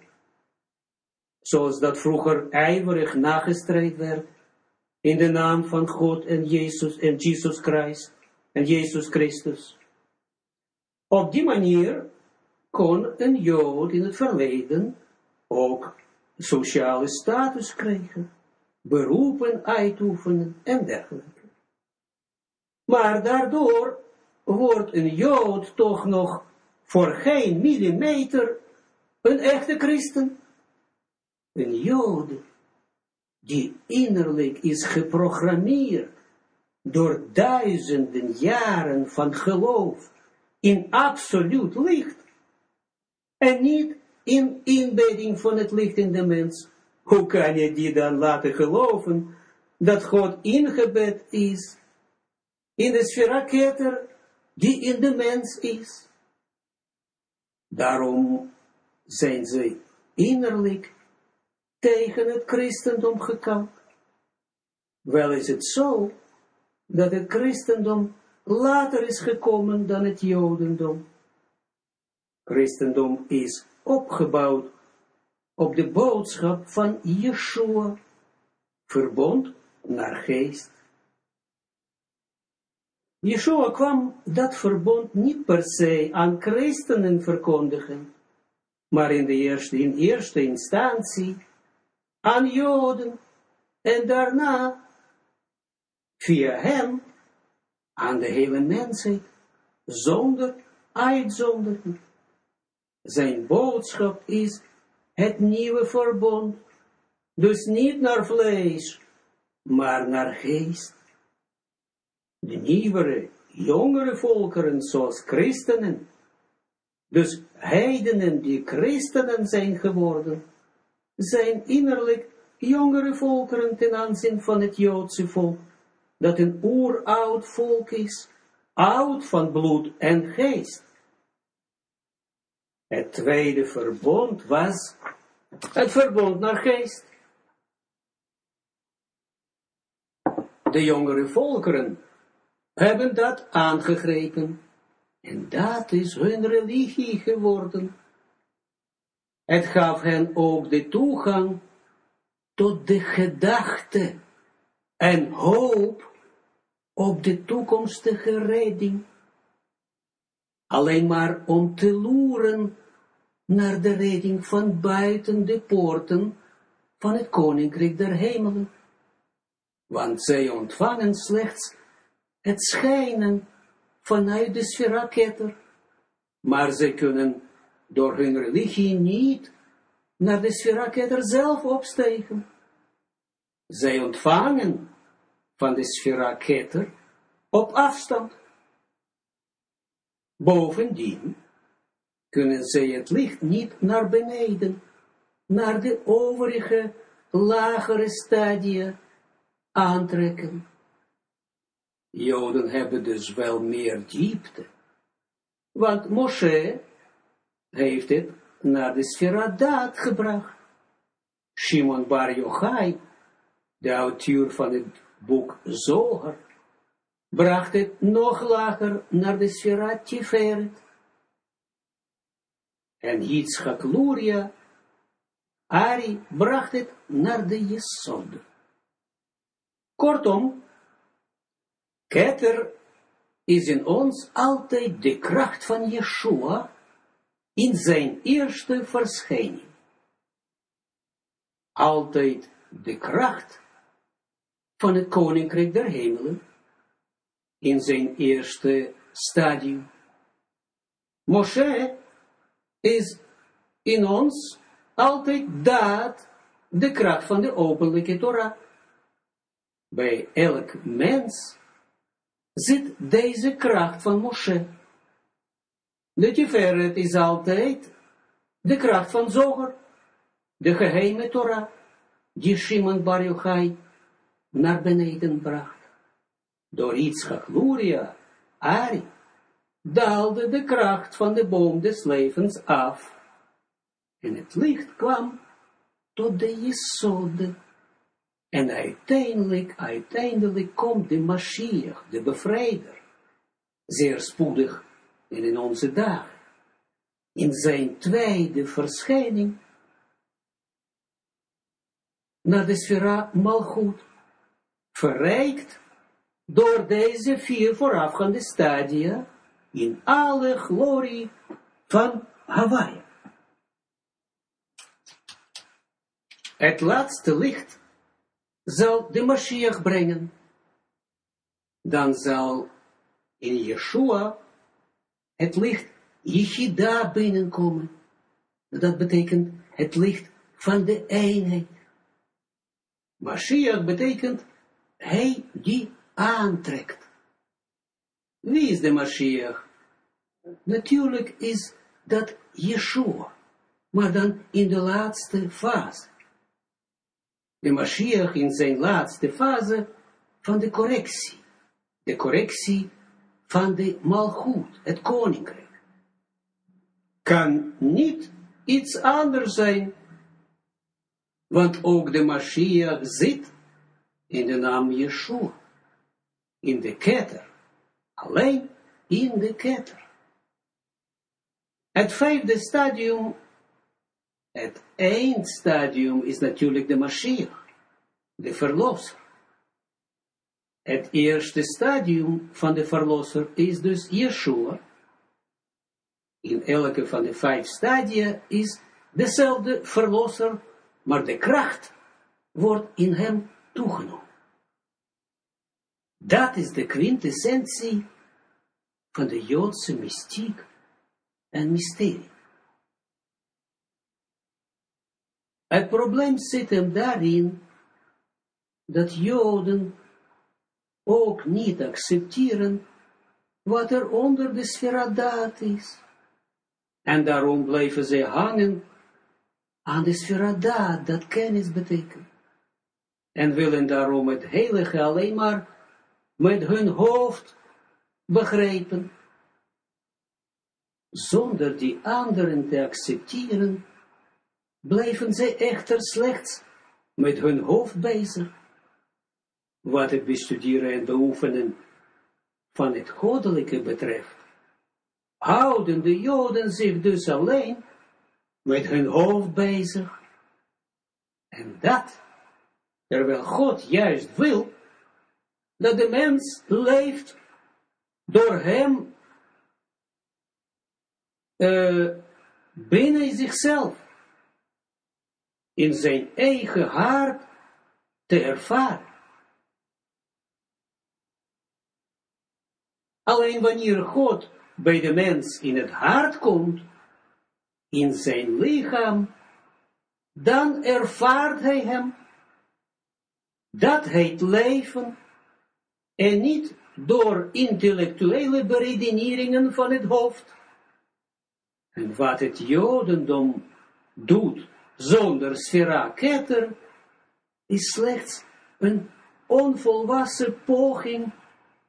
Zoals dat vroeger ijverig nagestreefd werd in de naam van God en Jezus en Jezus Christus en Jezus Christus. Op die manier kon een Jood in het verleden ook sociale status krijgen, beroepen uitoefenen en dergelijke. Maar daardoor wordt een Jood toch nog voor geen millimeter een echte christen. Een Jood die innerlijk is geprogrammeerd door duizenden jaren van geloof in absoluut licht en niet in inbedding van het licht in de mens. Hoe kan je die dan laten geloven dat God ingebed is in de sferaketer die in de mens is? Daarom zijn ze innerlijk tegen het christendom gekant. Wel is het zo, dat het christendom later is gekomen dan het jodendom. Christendom is opgebouwd op de boodschap van Yeshua, verbond naar geest. Yeshua kwam dat verbond niet per se aan christenen verkondigen, maar in, de eerste, in eerste instantie aan Joden en daarna via hem aan de hele mensheid, zonder uitzondering. Zijn boodschap is het nieuwe verbond, dus niet naar vlees, maar naar geest. De nieuwere, jongere volkeren, zoals christenen, dus heidenen die christenen zijn geworden, zijn innerlijk jongere volkeren ten aanzien van het Joodse volk, dat een oeroud volk is, oud van bloed en geest. Het tweede verbond was het verbond naar geest. De jongere volkeren hebben dat aangegrepen en dat is hun religie geworden. Het gaf hen ook de toegang tot de gedachte en hoop op de toekomstige redding. Alleen maar om te loeren naar de redding van buiten de poorten van het koninkrijk der hemelen. Want zij ontvangen slechts het schijnen vanuit de sferaketter, maar zij kunnen door hun religie niet naar de sferaketter zelf opstegen. Zij ontvangen van de sferaketter op afstand. Bovendien kunnen zij het licht niet naar beneden, naar de overige lagere stadia aantrekken. Joden hebben dus wel meer diepte, want Moshe heeft het naar de sferadat gebracht. Shimon Bar Yochai, de auteur van het boek Zoger, bracht het nog lager naar de sfera Tiferet. En Yitzchak Luria, Ari, bracht het naar de Jesod. Kortom, Keter is in ons altijd de kracht van Yeshua, in zijn eerste verschijning. Altijd de kracht van het koninkrijk der hemelen in zijn eerste stadium. Moshe is in ons altijd dat de kracht van de openlijke Torah. Bij elk mens zit deze kracht van Moshe. De Tiferet is altijd de kracht van Zoger, de geheime Torah, die Shimon Bar Yochai naar beneden bracht. Door iets Luria, Ari, daalde de kracht van de boom des levens af. En het licht kwam tot de Jesode. En uiteindelijk, uiteindelijk komt de Mashiach, de bevrijder, zeer spoedig en in onze dagen. In zijn tweede verschijning naar de sfera Malchut, verrijkt door deze vier voorafgaande stadia in alle glorie van Hawaii. Het laatste licht zal de Mashiach brengen. Dan zal in Yeshua het licht Yeshida binnenkomen. Dat betekent het licht van de eenheid. Mashiach betekent hij die aantrekt. Wie is de Mashiach? Natuurlijk is dat Yeshua, maar dan in de laatste fase. De Mashiach in zijn laatste fase van de correctie. De correctie van de malgoed, het koninkrijk. Kan niet iets anders zijn, want ook de Mashiach zit in de naam Yeshua, in de ketter, alleen in de ketter. Het vijfde stadium, het eindstadium is natuurlijk de Mashiach, de verlosser. Het eerste stadium van de verlosser is dus Yeshua. In elke van de vijf stadia is dezelfde verlosser, maar de kracht wordt in hem toegenomen. Dat is de quintessentie van de Joodse mystiek en mysterie. Het probleem zit hem daarin dat Joden ook niet accepteren wat er onder de sferadaat is. En daarom blijven ze hangen aan de sferadaat, dat kennis betekent. En willen daarom het heilige alleen maar met hun hoofd begrijpen, zonder die anderen te accepteren, blijven ze echter slechts met hun hoofd bezig wat het bestuderen en beoefenen van het goddelijke betreft, houden de Joden zich dus alleen met hun hoofd bezig. En dat, terwijl God juist wil, dat de mens leeft door hem uh, binnen zichzelf, in zijn eigen hart te ervaren. Alleen wanneer God bij de mens in het hart komt, in zijn lichaam, dan ervaart hij hem. Dat heet leven en niet door intellectuele beredeneringen van het hoofd. En wat het Jodendom doet zonder sfera ketter, is slechts een onvolwassen poging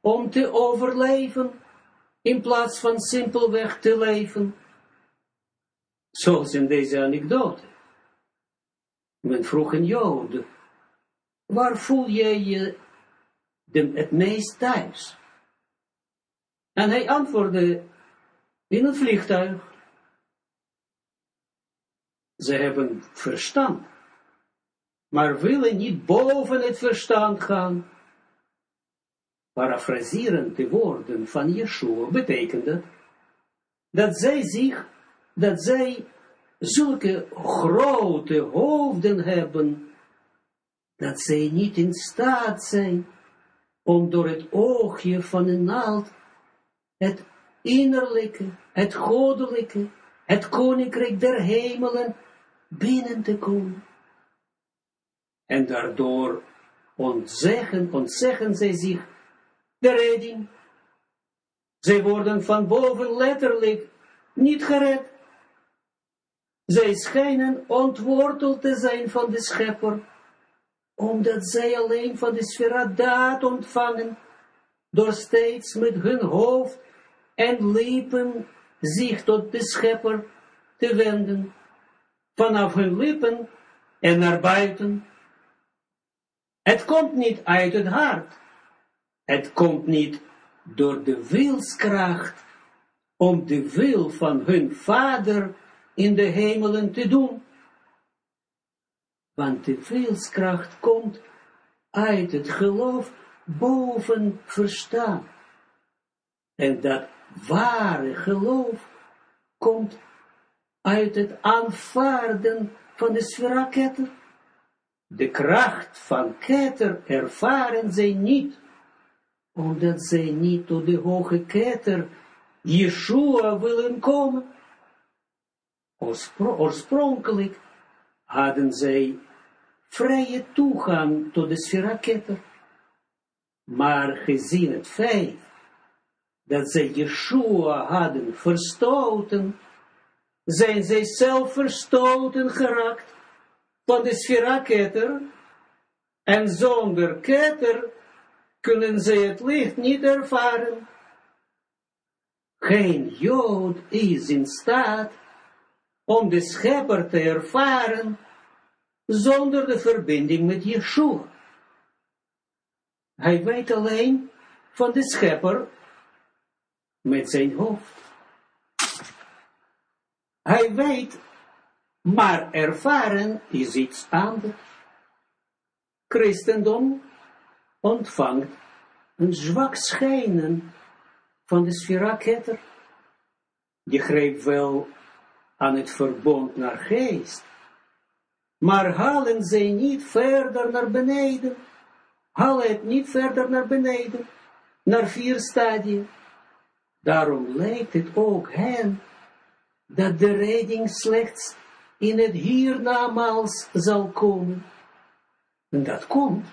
om te overleven, in plaats van simpelweg te leven. Zoals in deze anekdote. Men vroeg een Jood, waar voel je je het meest thuis? En hij antwoordde, in het vliegtuig. Ze hebben verstand, maar willen niet boven het verstand gaan parafraserend de woorden van Yeshua, betekende dat zij zich dat zij zulke grote hoofden hebben, dat zij niet in staat zijn om door het oogje van een naald het innerlijke, het goddelijke, het koninkrijk der hemelen binnen te komen. En daardoor ontzeggen, ontzeggen zij zich de redding. Zij worden van boven letterlijk niet gered. Zij schijnen ontworteld te zijn van de schepper, omdat zij alleen van de sfera daad ontvangen, door steeds met hun hoofd en lippen zich tot de schepper te wenden, vanaf hun lippen en naar buiten. Het komt niet uit het hart. Het komt niet door de wilskracht om de wil van hun vader in de hemelen te doen. Want de wilskracht komt uit het geloof boven verstaan. En dat ware geloof komt uit het aanvaarden van de sfera-ketter. De kracht van ketter ervaren zij niet, omdat zij niet tot de hoge ketter Yeshua willen komen. oorspronkelijk hadden zij vrije toegang tot de sfera-ketter, maar gezien het feit dat zij Yeshua hadden verstoten, zijn zij zelf verstoten geraakt van de sfera-ketter, en zonder ketter kunnen zij het licht niet ervaren. Geen Jood is in staat om de schepper te ervaren zonder de verbinding met Yeshua. Hij weet alleen van de schepper met zijn hoofd. Hij weet, maar ervaren is iets anders. Christendom ontvangt een zwak schijnen van de sfera-ketter. Je greep wel aan het verbond naar geest, maar halen zij niet verder naar beneden, halen het niet verder naar beneden, naar vier stadia. Daarom lijkt het ook hen, dat de redding slechts in het hiernamaals zal komen. En dat komt,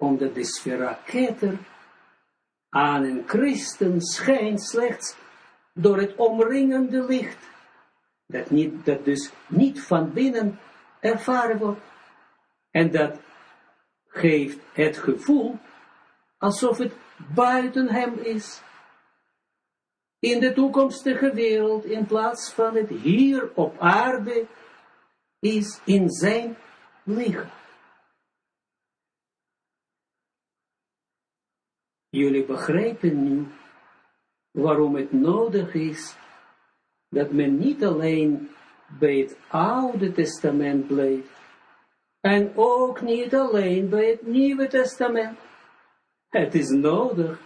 omdat de sfera-ketter aan een christen schijnt slechts door het omringende licht, dat, niet, dat dus niet van binnen ervaren wordt. En dat geeft het gevoel alsof het buiten hem is. In de toekomstige wereld, in plaats van het hier op aarde, is in zijn lichaam. Jullie begrijpen nu waarom het nodig is dat men niet alleen bij het Oude Testament blijft en ook niet alleen bij het Nieuwe Testament. Het is nodig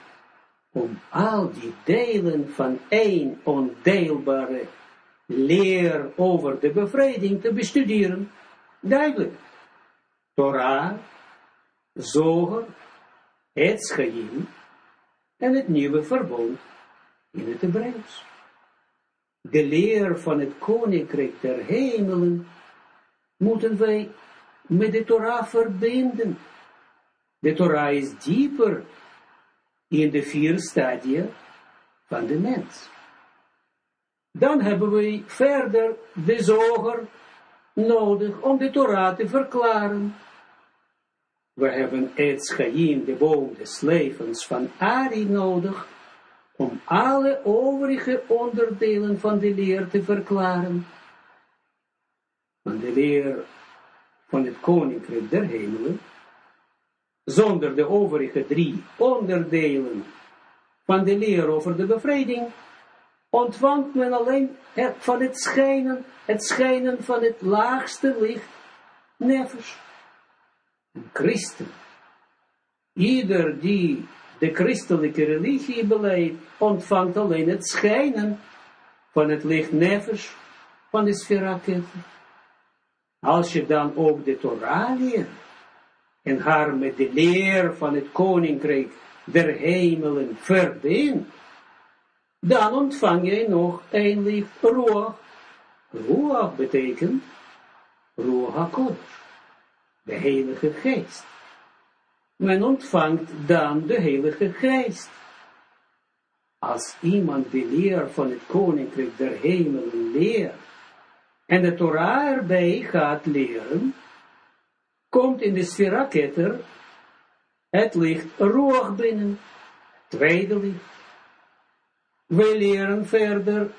om al die delen van één ondeelbare leer over de bevrijding te bestuderen. Duidelijk. Torah, Zoger, het Schaim en het nieuwe verbond in het Hebreeuws. De leer van het koninkrijk der hemelen moeten wij met de Torah verbinden. De Torah is dieper in de vier stadia van de mens. Dan hebben we verder de zoger nodig om de Torah te verklaren. We hebben het Chaim, de boom des levens van Ari nodig, om alle overige onderdelen van de leer te verklaren. Van de leer van het koninkrijk der hemelen, zonder de overige drie onderdelen van de leer over de bevrijding, ontvangt men alleen van het schijnen, het schijnen van het laagste licht, nevers christen. Ieder die de christelijke religie beleidt, ontvangt alleen het schijnen van het licht nevers van de sferaketter. Als je dan ook de Torah en haar met de leer van het koninkrijk der hemelen verbindt, dan ontvang je nog een lief roog. Roog betekent Ruach de Heilige Geest. Men ontvangt dan de Heilige Geest. Als iemand de leer van het Koninkrijk der Hemelen leert, en de Torah erbij gaat leren, komt in de sferaketter het licht roog binnen, tweede licht. We leren verder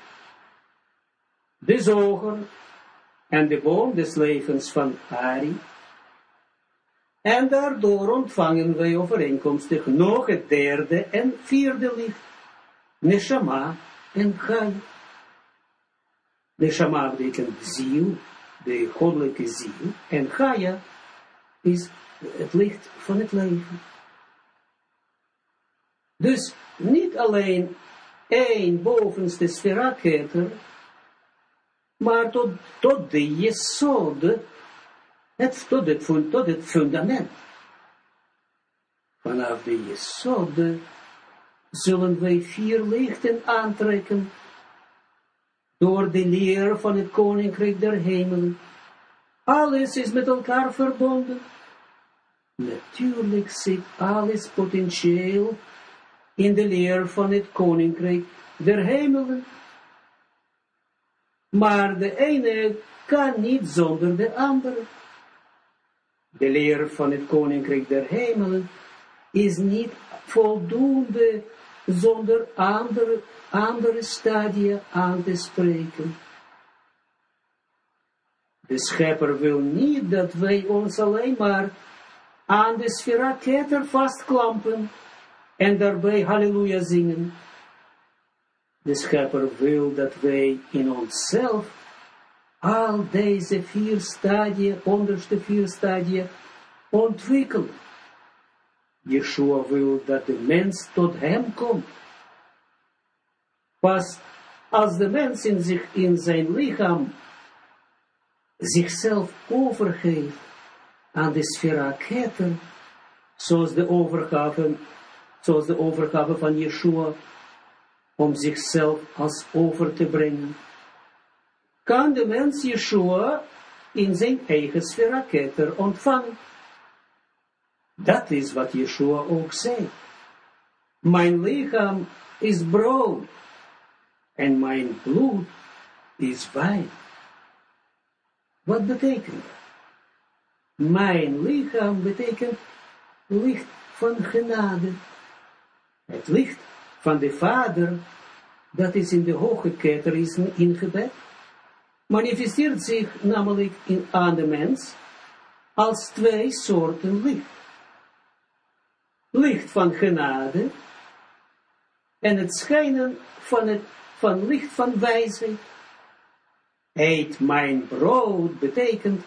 de zoger en de boom des levens van Ari. En daardoor ontvangen wij overeenkomstig nog het derde en vierde licht, Neshama en Gai. Neshama betekent ziel, de goddelijke ziel, en Gaia is het licht van het leven. Dus niet alleen één bovenste sferaketer, maar tot, tot de jesode, het, tot, het, tot het fundament. Vanaf de jesode zullen wij vier lichten aantrekken, door de leer van het koninkrijk der hemelen. Alles is met elkaar verbonden. Natuurlijk zit alles potentieel in de leer van het koninkrijk der hemelen. Maar de ene kan niet zonder de andere. De leer van het koninkrijk der hemelen is niet voldoende zonder andere, andere stadia aan te spreken. De schepper wil niet dat wij ons alleen maar aan de sferaketter vastklampen en daarbij halleluja zingen. De schepper wil dat wij in onszelf al deze vier stadia, onderste vier stadia, ontwikkelen. Yeshua wil dat de mens tot hem komt. Pas als de mens in, zich, in zijn lichaam zichzelf overgeeft aan de sferaketter, zoals de overgave, zoals de overgave van Yeshua, om zichzelf als over te brengen, kan de mens Yeshua in zijn eigen sferaketter ontvangen. Dat is wat Yeshua ook zei. Mijn lichaam is brood en mijn bloed is wijn. Wat betekent dat? Mijn lichaam betekent licht van genade. Het licht van de Vader, dat is in de hoge ketter is ingebed, manifesteert zich namelijk in, aan de mens als twee soorten licht. Licht van genade en het schijnen van het van licht van wijsheid. Eet mijn brood betekent,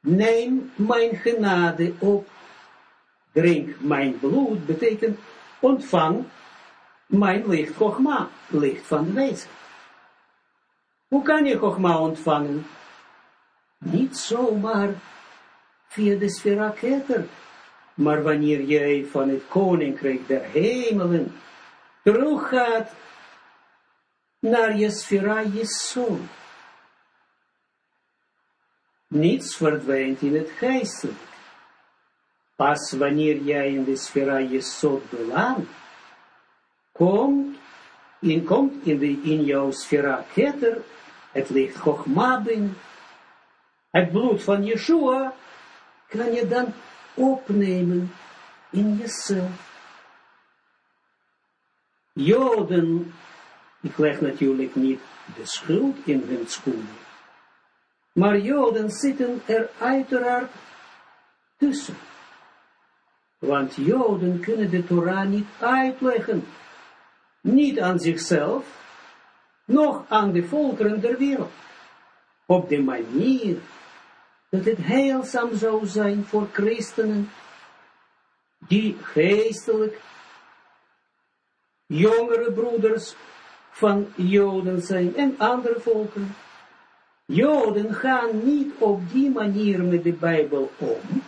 neem mijn genade op. Drink mijn bloed betekent, ontvang mijn licht Chogma, licht van wijsheid. Hoe kan je Chogma ontvangen? Niet zomaar via de sferaketter, maar wanneer jij van het koninkrijk der hemelen teruggaat naar je sfera Jesod. Niets verdwijnt in het geestelijk. Pas wanneer jij in de sfera Jesod belandt, komt in, komt in, de, in jouw sfera ketter het licht Chogma. Het bloed van Yeshua kan je dan opnemen in jezelf. Joden, ik leg natuurlijk niet de schuld in hun schoenen, maar Joden zitten er uiteraard tussen. Want Joden kunnen de Torah niet uitleggen, niet aan zichzelf, nog aan de volkeren der wereld, op de manier dat het heilzaam zou zijn voor christenen, die geestelijk jongere broeders van Joden zijn en andere volken. Joden gaan niet op die manier met de Bijbel om,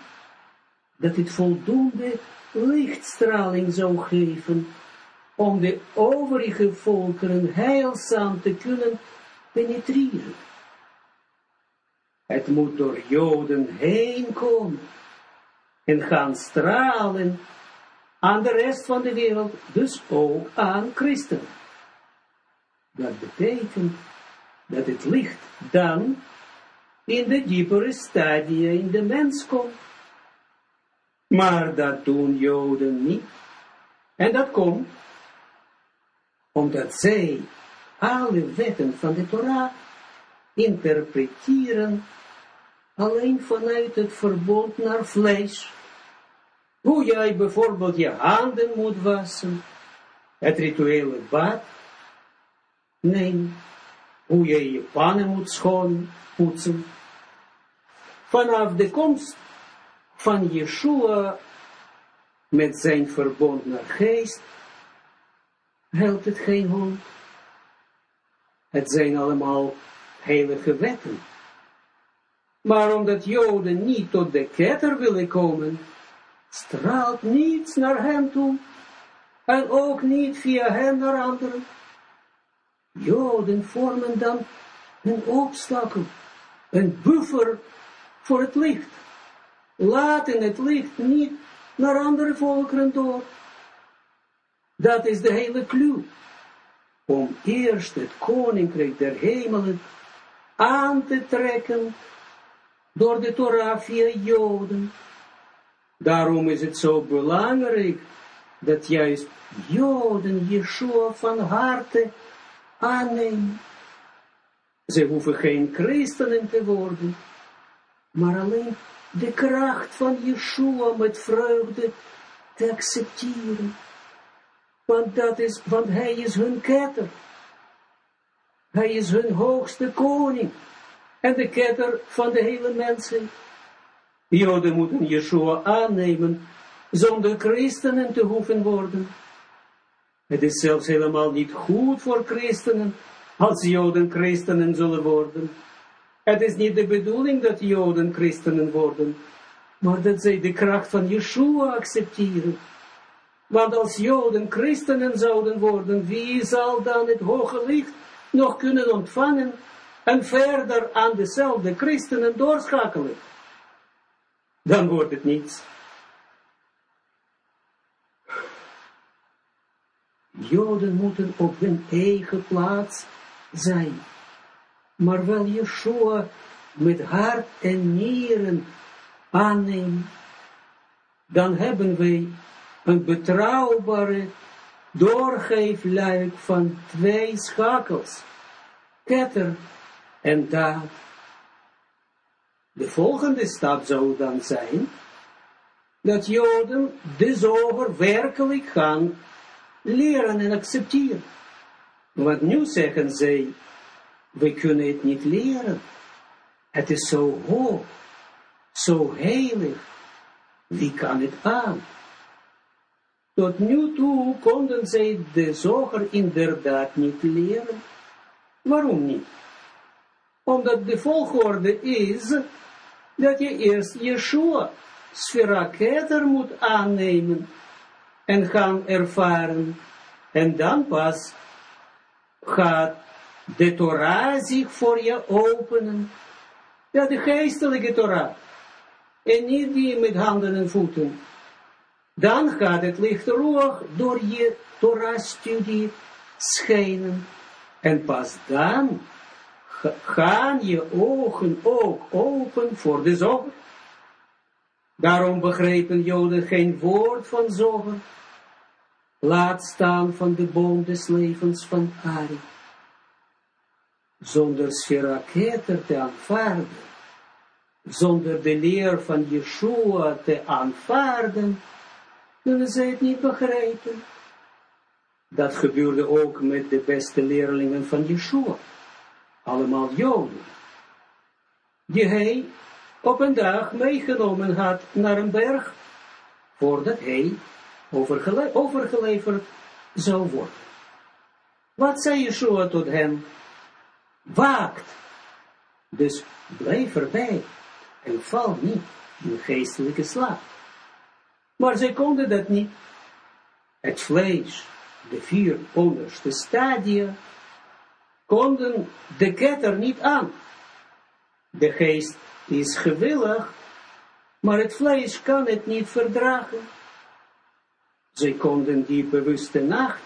dat het voldoende lichtstraling zou geven om de overige volkeren heilzaam te kunnen penetreren. Het moet door Joden heen komen en gaan stralen aan de rest van de wereld, dus ook aan christenen. Dat betekent dat het licht dan in de diepere stadia in de mens komt. Maar dat doen Joden niet. En dat komt omdat zij alle wetten van de Torah interpreteren alleen vanuit het verbond naar vlees. Hoe jij bijvoorbeeld je handen moet wassen, het rituele bad nemen, hoe je je pannen moet schoon poetsen. Vanaf de komst van Yeshua met zijn verbond naar geest, helpt het geen hond. Het zijn allemaal heilige wetten. Maar omdat Joden niet tot de ketter willen komen, straalt niets naar hen toe, en ook niet via hen naar anderen. Joden vormen dan een obstakel, een buffer voor het licht. Laten het licht niet naar andere volkeren door. Dat is de hele clue. Om eerst het koninkrijk der hemelen aan te trekken door de Torah via Joden. Daarom is het zo belangrijk dat juist Joden Yeshua van harte aannemen. Ze hoeven geen christenen te worden, maar alleen de kracht van Yeshua met vreugde te accepteren. Want dat is, want hij is hun ketter. Hij is hun hoogste koning. En de ketter van de hele mensen. Joden moeten Yeshua aannemen, zonder christenen te hoeven worden. Het is zelfs helemaal niet goed voor christenen, als Joden christenen zullen worden. Het is niet de bedoeling dat Joden christenen worden, maar dat zij de kracht van Yeshua accepteren. Want als Joden christenen zouden worden, wie zal dan het hoge licht nog kunnen ontvangen en verder aan dezelfde christenen doorschakelen? Dan wordt het niets. Joden moeten op hun eigen plaats zijn. Maar wel Yeshua met hart en nieren aannemen, dan hebben wij een betrouwbare doorgeefluik van twee schakels, ketter en daad. De volgende stap zou dan zijn, dat Joden de zoger werkelijk gaan leren en accepteren. Want nu zeggen zij, we kunnen het niet leren. Het is zo hoog, zo heilig. Wie kan het aan? Tot nu toe konden zij de zoger inderdaad niet leren. Waarom niet? Omdat de volgorde is dat je eerst Yeshua, sferaketer, moet aannemen en gaan ervaren. En dan pas gaat de Torah zich voor je openen. Ja, de geestelijke Torah. En niet die met handen en voeten. Dan gaat het licht roog door je Torah-studie schijnen. En pas dan gaan je ogen ook open voor de zoger. Daarom begrepen Joden geen woord van zoger. Laat staan van de boom des levens van Ari. Zonder Shiraketer te aanvaarden, zonder de leer van Yeshua te aanvaarden, kunnen zij het niet begrijpen. Dat gebeurde ook met de beste leerlingen van Yeshua. Allemaal Joden. Die hij op een dag meegenomen had naar een berg, voordat hij overgele overgeleverd zou worden. Wat zei Yeshua tot hen? Waakt. Dus blijf erbij en val niet in geestelijke slaap. Maar zij konden dat niet. Het vlees, de vier onderste stadia, konden de ketter niet aan. De geest is gewillig, maar het vlees kan het niet verdragen. Zij konden die bewuste nacht,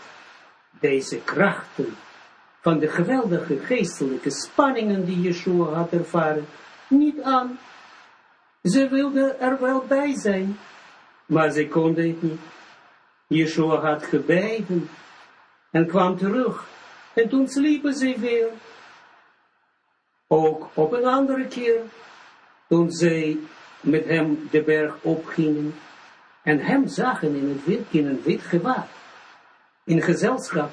deze krachten van de geweldige geestelijke spanningen die Yeshua had ervaren, niet aan. Ze wilden er wel bij zijn, maar ze konden het niet. Yeshua had gebeden en kwam terug. En toen sliepen ze weer. Ook op een andere keer, toen zij met hem de berg opgingen en hem zagen in, het wit, in een wit gewaad, in gezelschap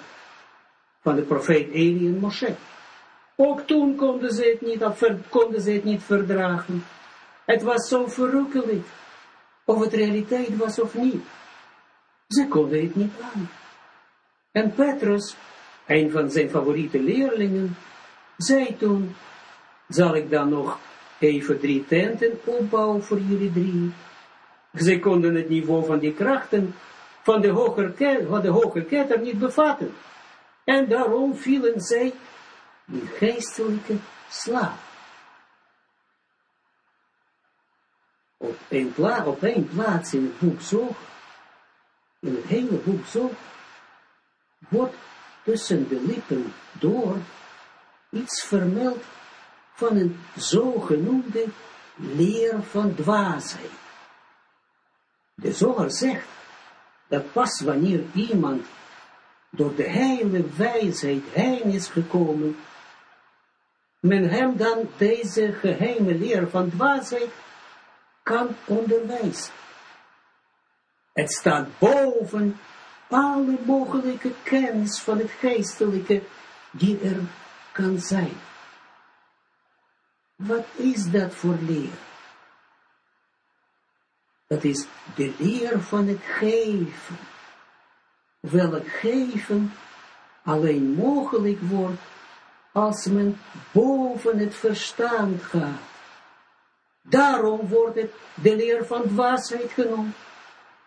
van de profeet Eli en Moshe. Ook toen konden ze het niet, konden ze het niet verdragen. Het was zo verrukkelijk, of het realiteit was of niet. Ze konden het niet aan. En Petrus, een van zijn favoriete leerlingen, zei toen, zal ik dan nog even drie tenten opbouwen voor jullie drie? Ze konden het niveau van die krachten van de hoge, van de ketter niet bevatten. En daarom vielen zij in geestelijke slaap. Op een, pla op een plaats in het boek Zog, in het hele boek Zog, wordt tussen de lippen door iets vermeld van een zogenoemde leer van dwaasheid. De zoger zegt dat pas wanneer iemand door de hele wijsheid heen is gekomen, men hem dan deze geheime leer van dwaasheid kan onderwijzen. Het staat boven alle mogelijke kennis van het geestelijke die er kan zijn. Wat is dat voor leer? Dat is de leer van het geven. Welk geven alleen mogelijk wordt als men boven het verstand gaat. Daarom wordt het de leer van dwaasheid genoemd.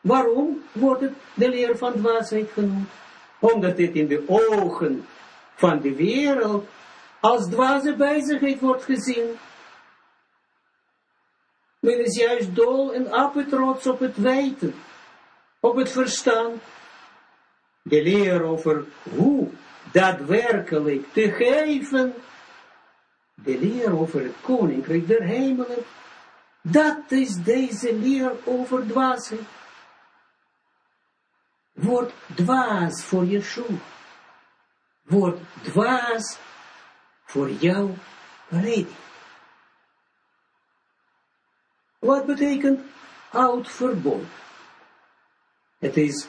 Waarom wordt het de leer van dwaasheid genoemd? Omdat dit in de ogen van de wereld als dwaze bezigheid wordt gezien. Men is juist dol en apetrots op het weten, op het verstand. De leer over hoe daadwerkelijk te geven, de leer over het koninkrijk der hemelen, dat is deze leer over dwaasheid. Word dwaas voor Yeshua. Word dwaas voor jouw redding. Wat betekent oud verbond? Het is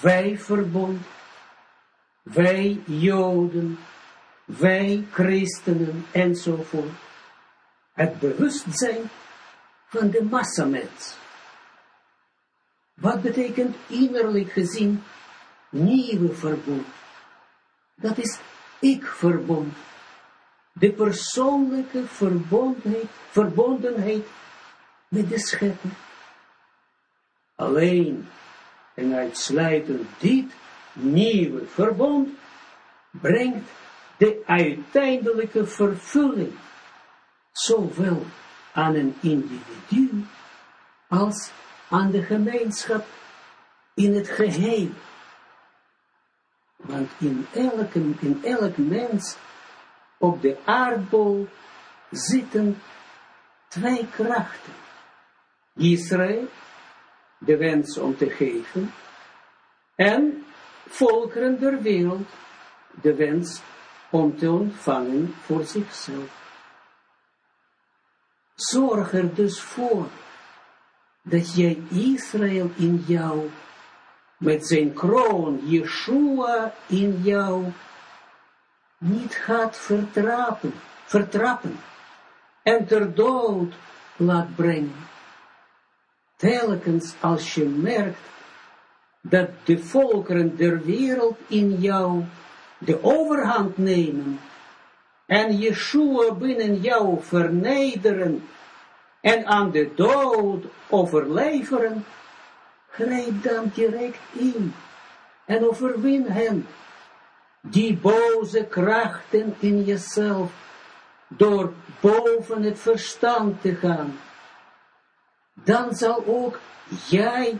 wij verbond, wij Joden, wij christenen enzovoort. Het bewustzijn van de massamens. Wat betekent innerlijk gezien nieuwe verbond? Dat is ik-verbond. De persoonlijke verbondenheid, verbondenheid met de schepper. Alleen en uitsluitend dit nieuwe verbond brengt de uiteindelijke vervulling, zowel aan een individu als aan de gemeenschap in het geheel. Want in elke, in elk mens op de aardbol zitten twee krachten. Israël, de wens om te geven, en volkeren der wereld, de wens om te ontvangen voor zichzelf. Zorg er dus voor dat jij Israël in jou, met zijn kroon, Yeshua in jou, niet gaat vertrappen, vertrappen en ter dood laat brengen. Telkens als je merkt dat de volkeren der wereld in jou de overhand nemen en Yeshua binnen jou vernederen en aan de dood overleveren, grijp dan direct in en overwin hem, die boze krachten in jezelf, door boven het verstand te gaan. Dan zal ook jij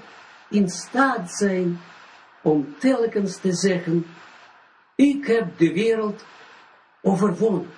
in staat zijn om telkens te zeggen, ik heb de wereld overwhelmed.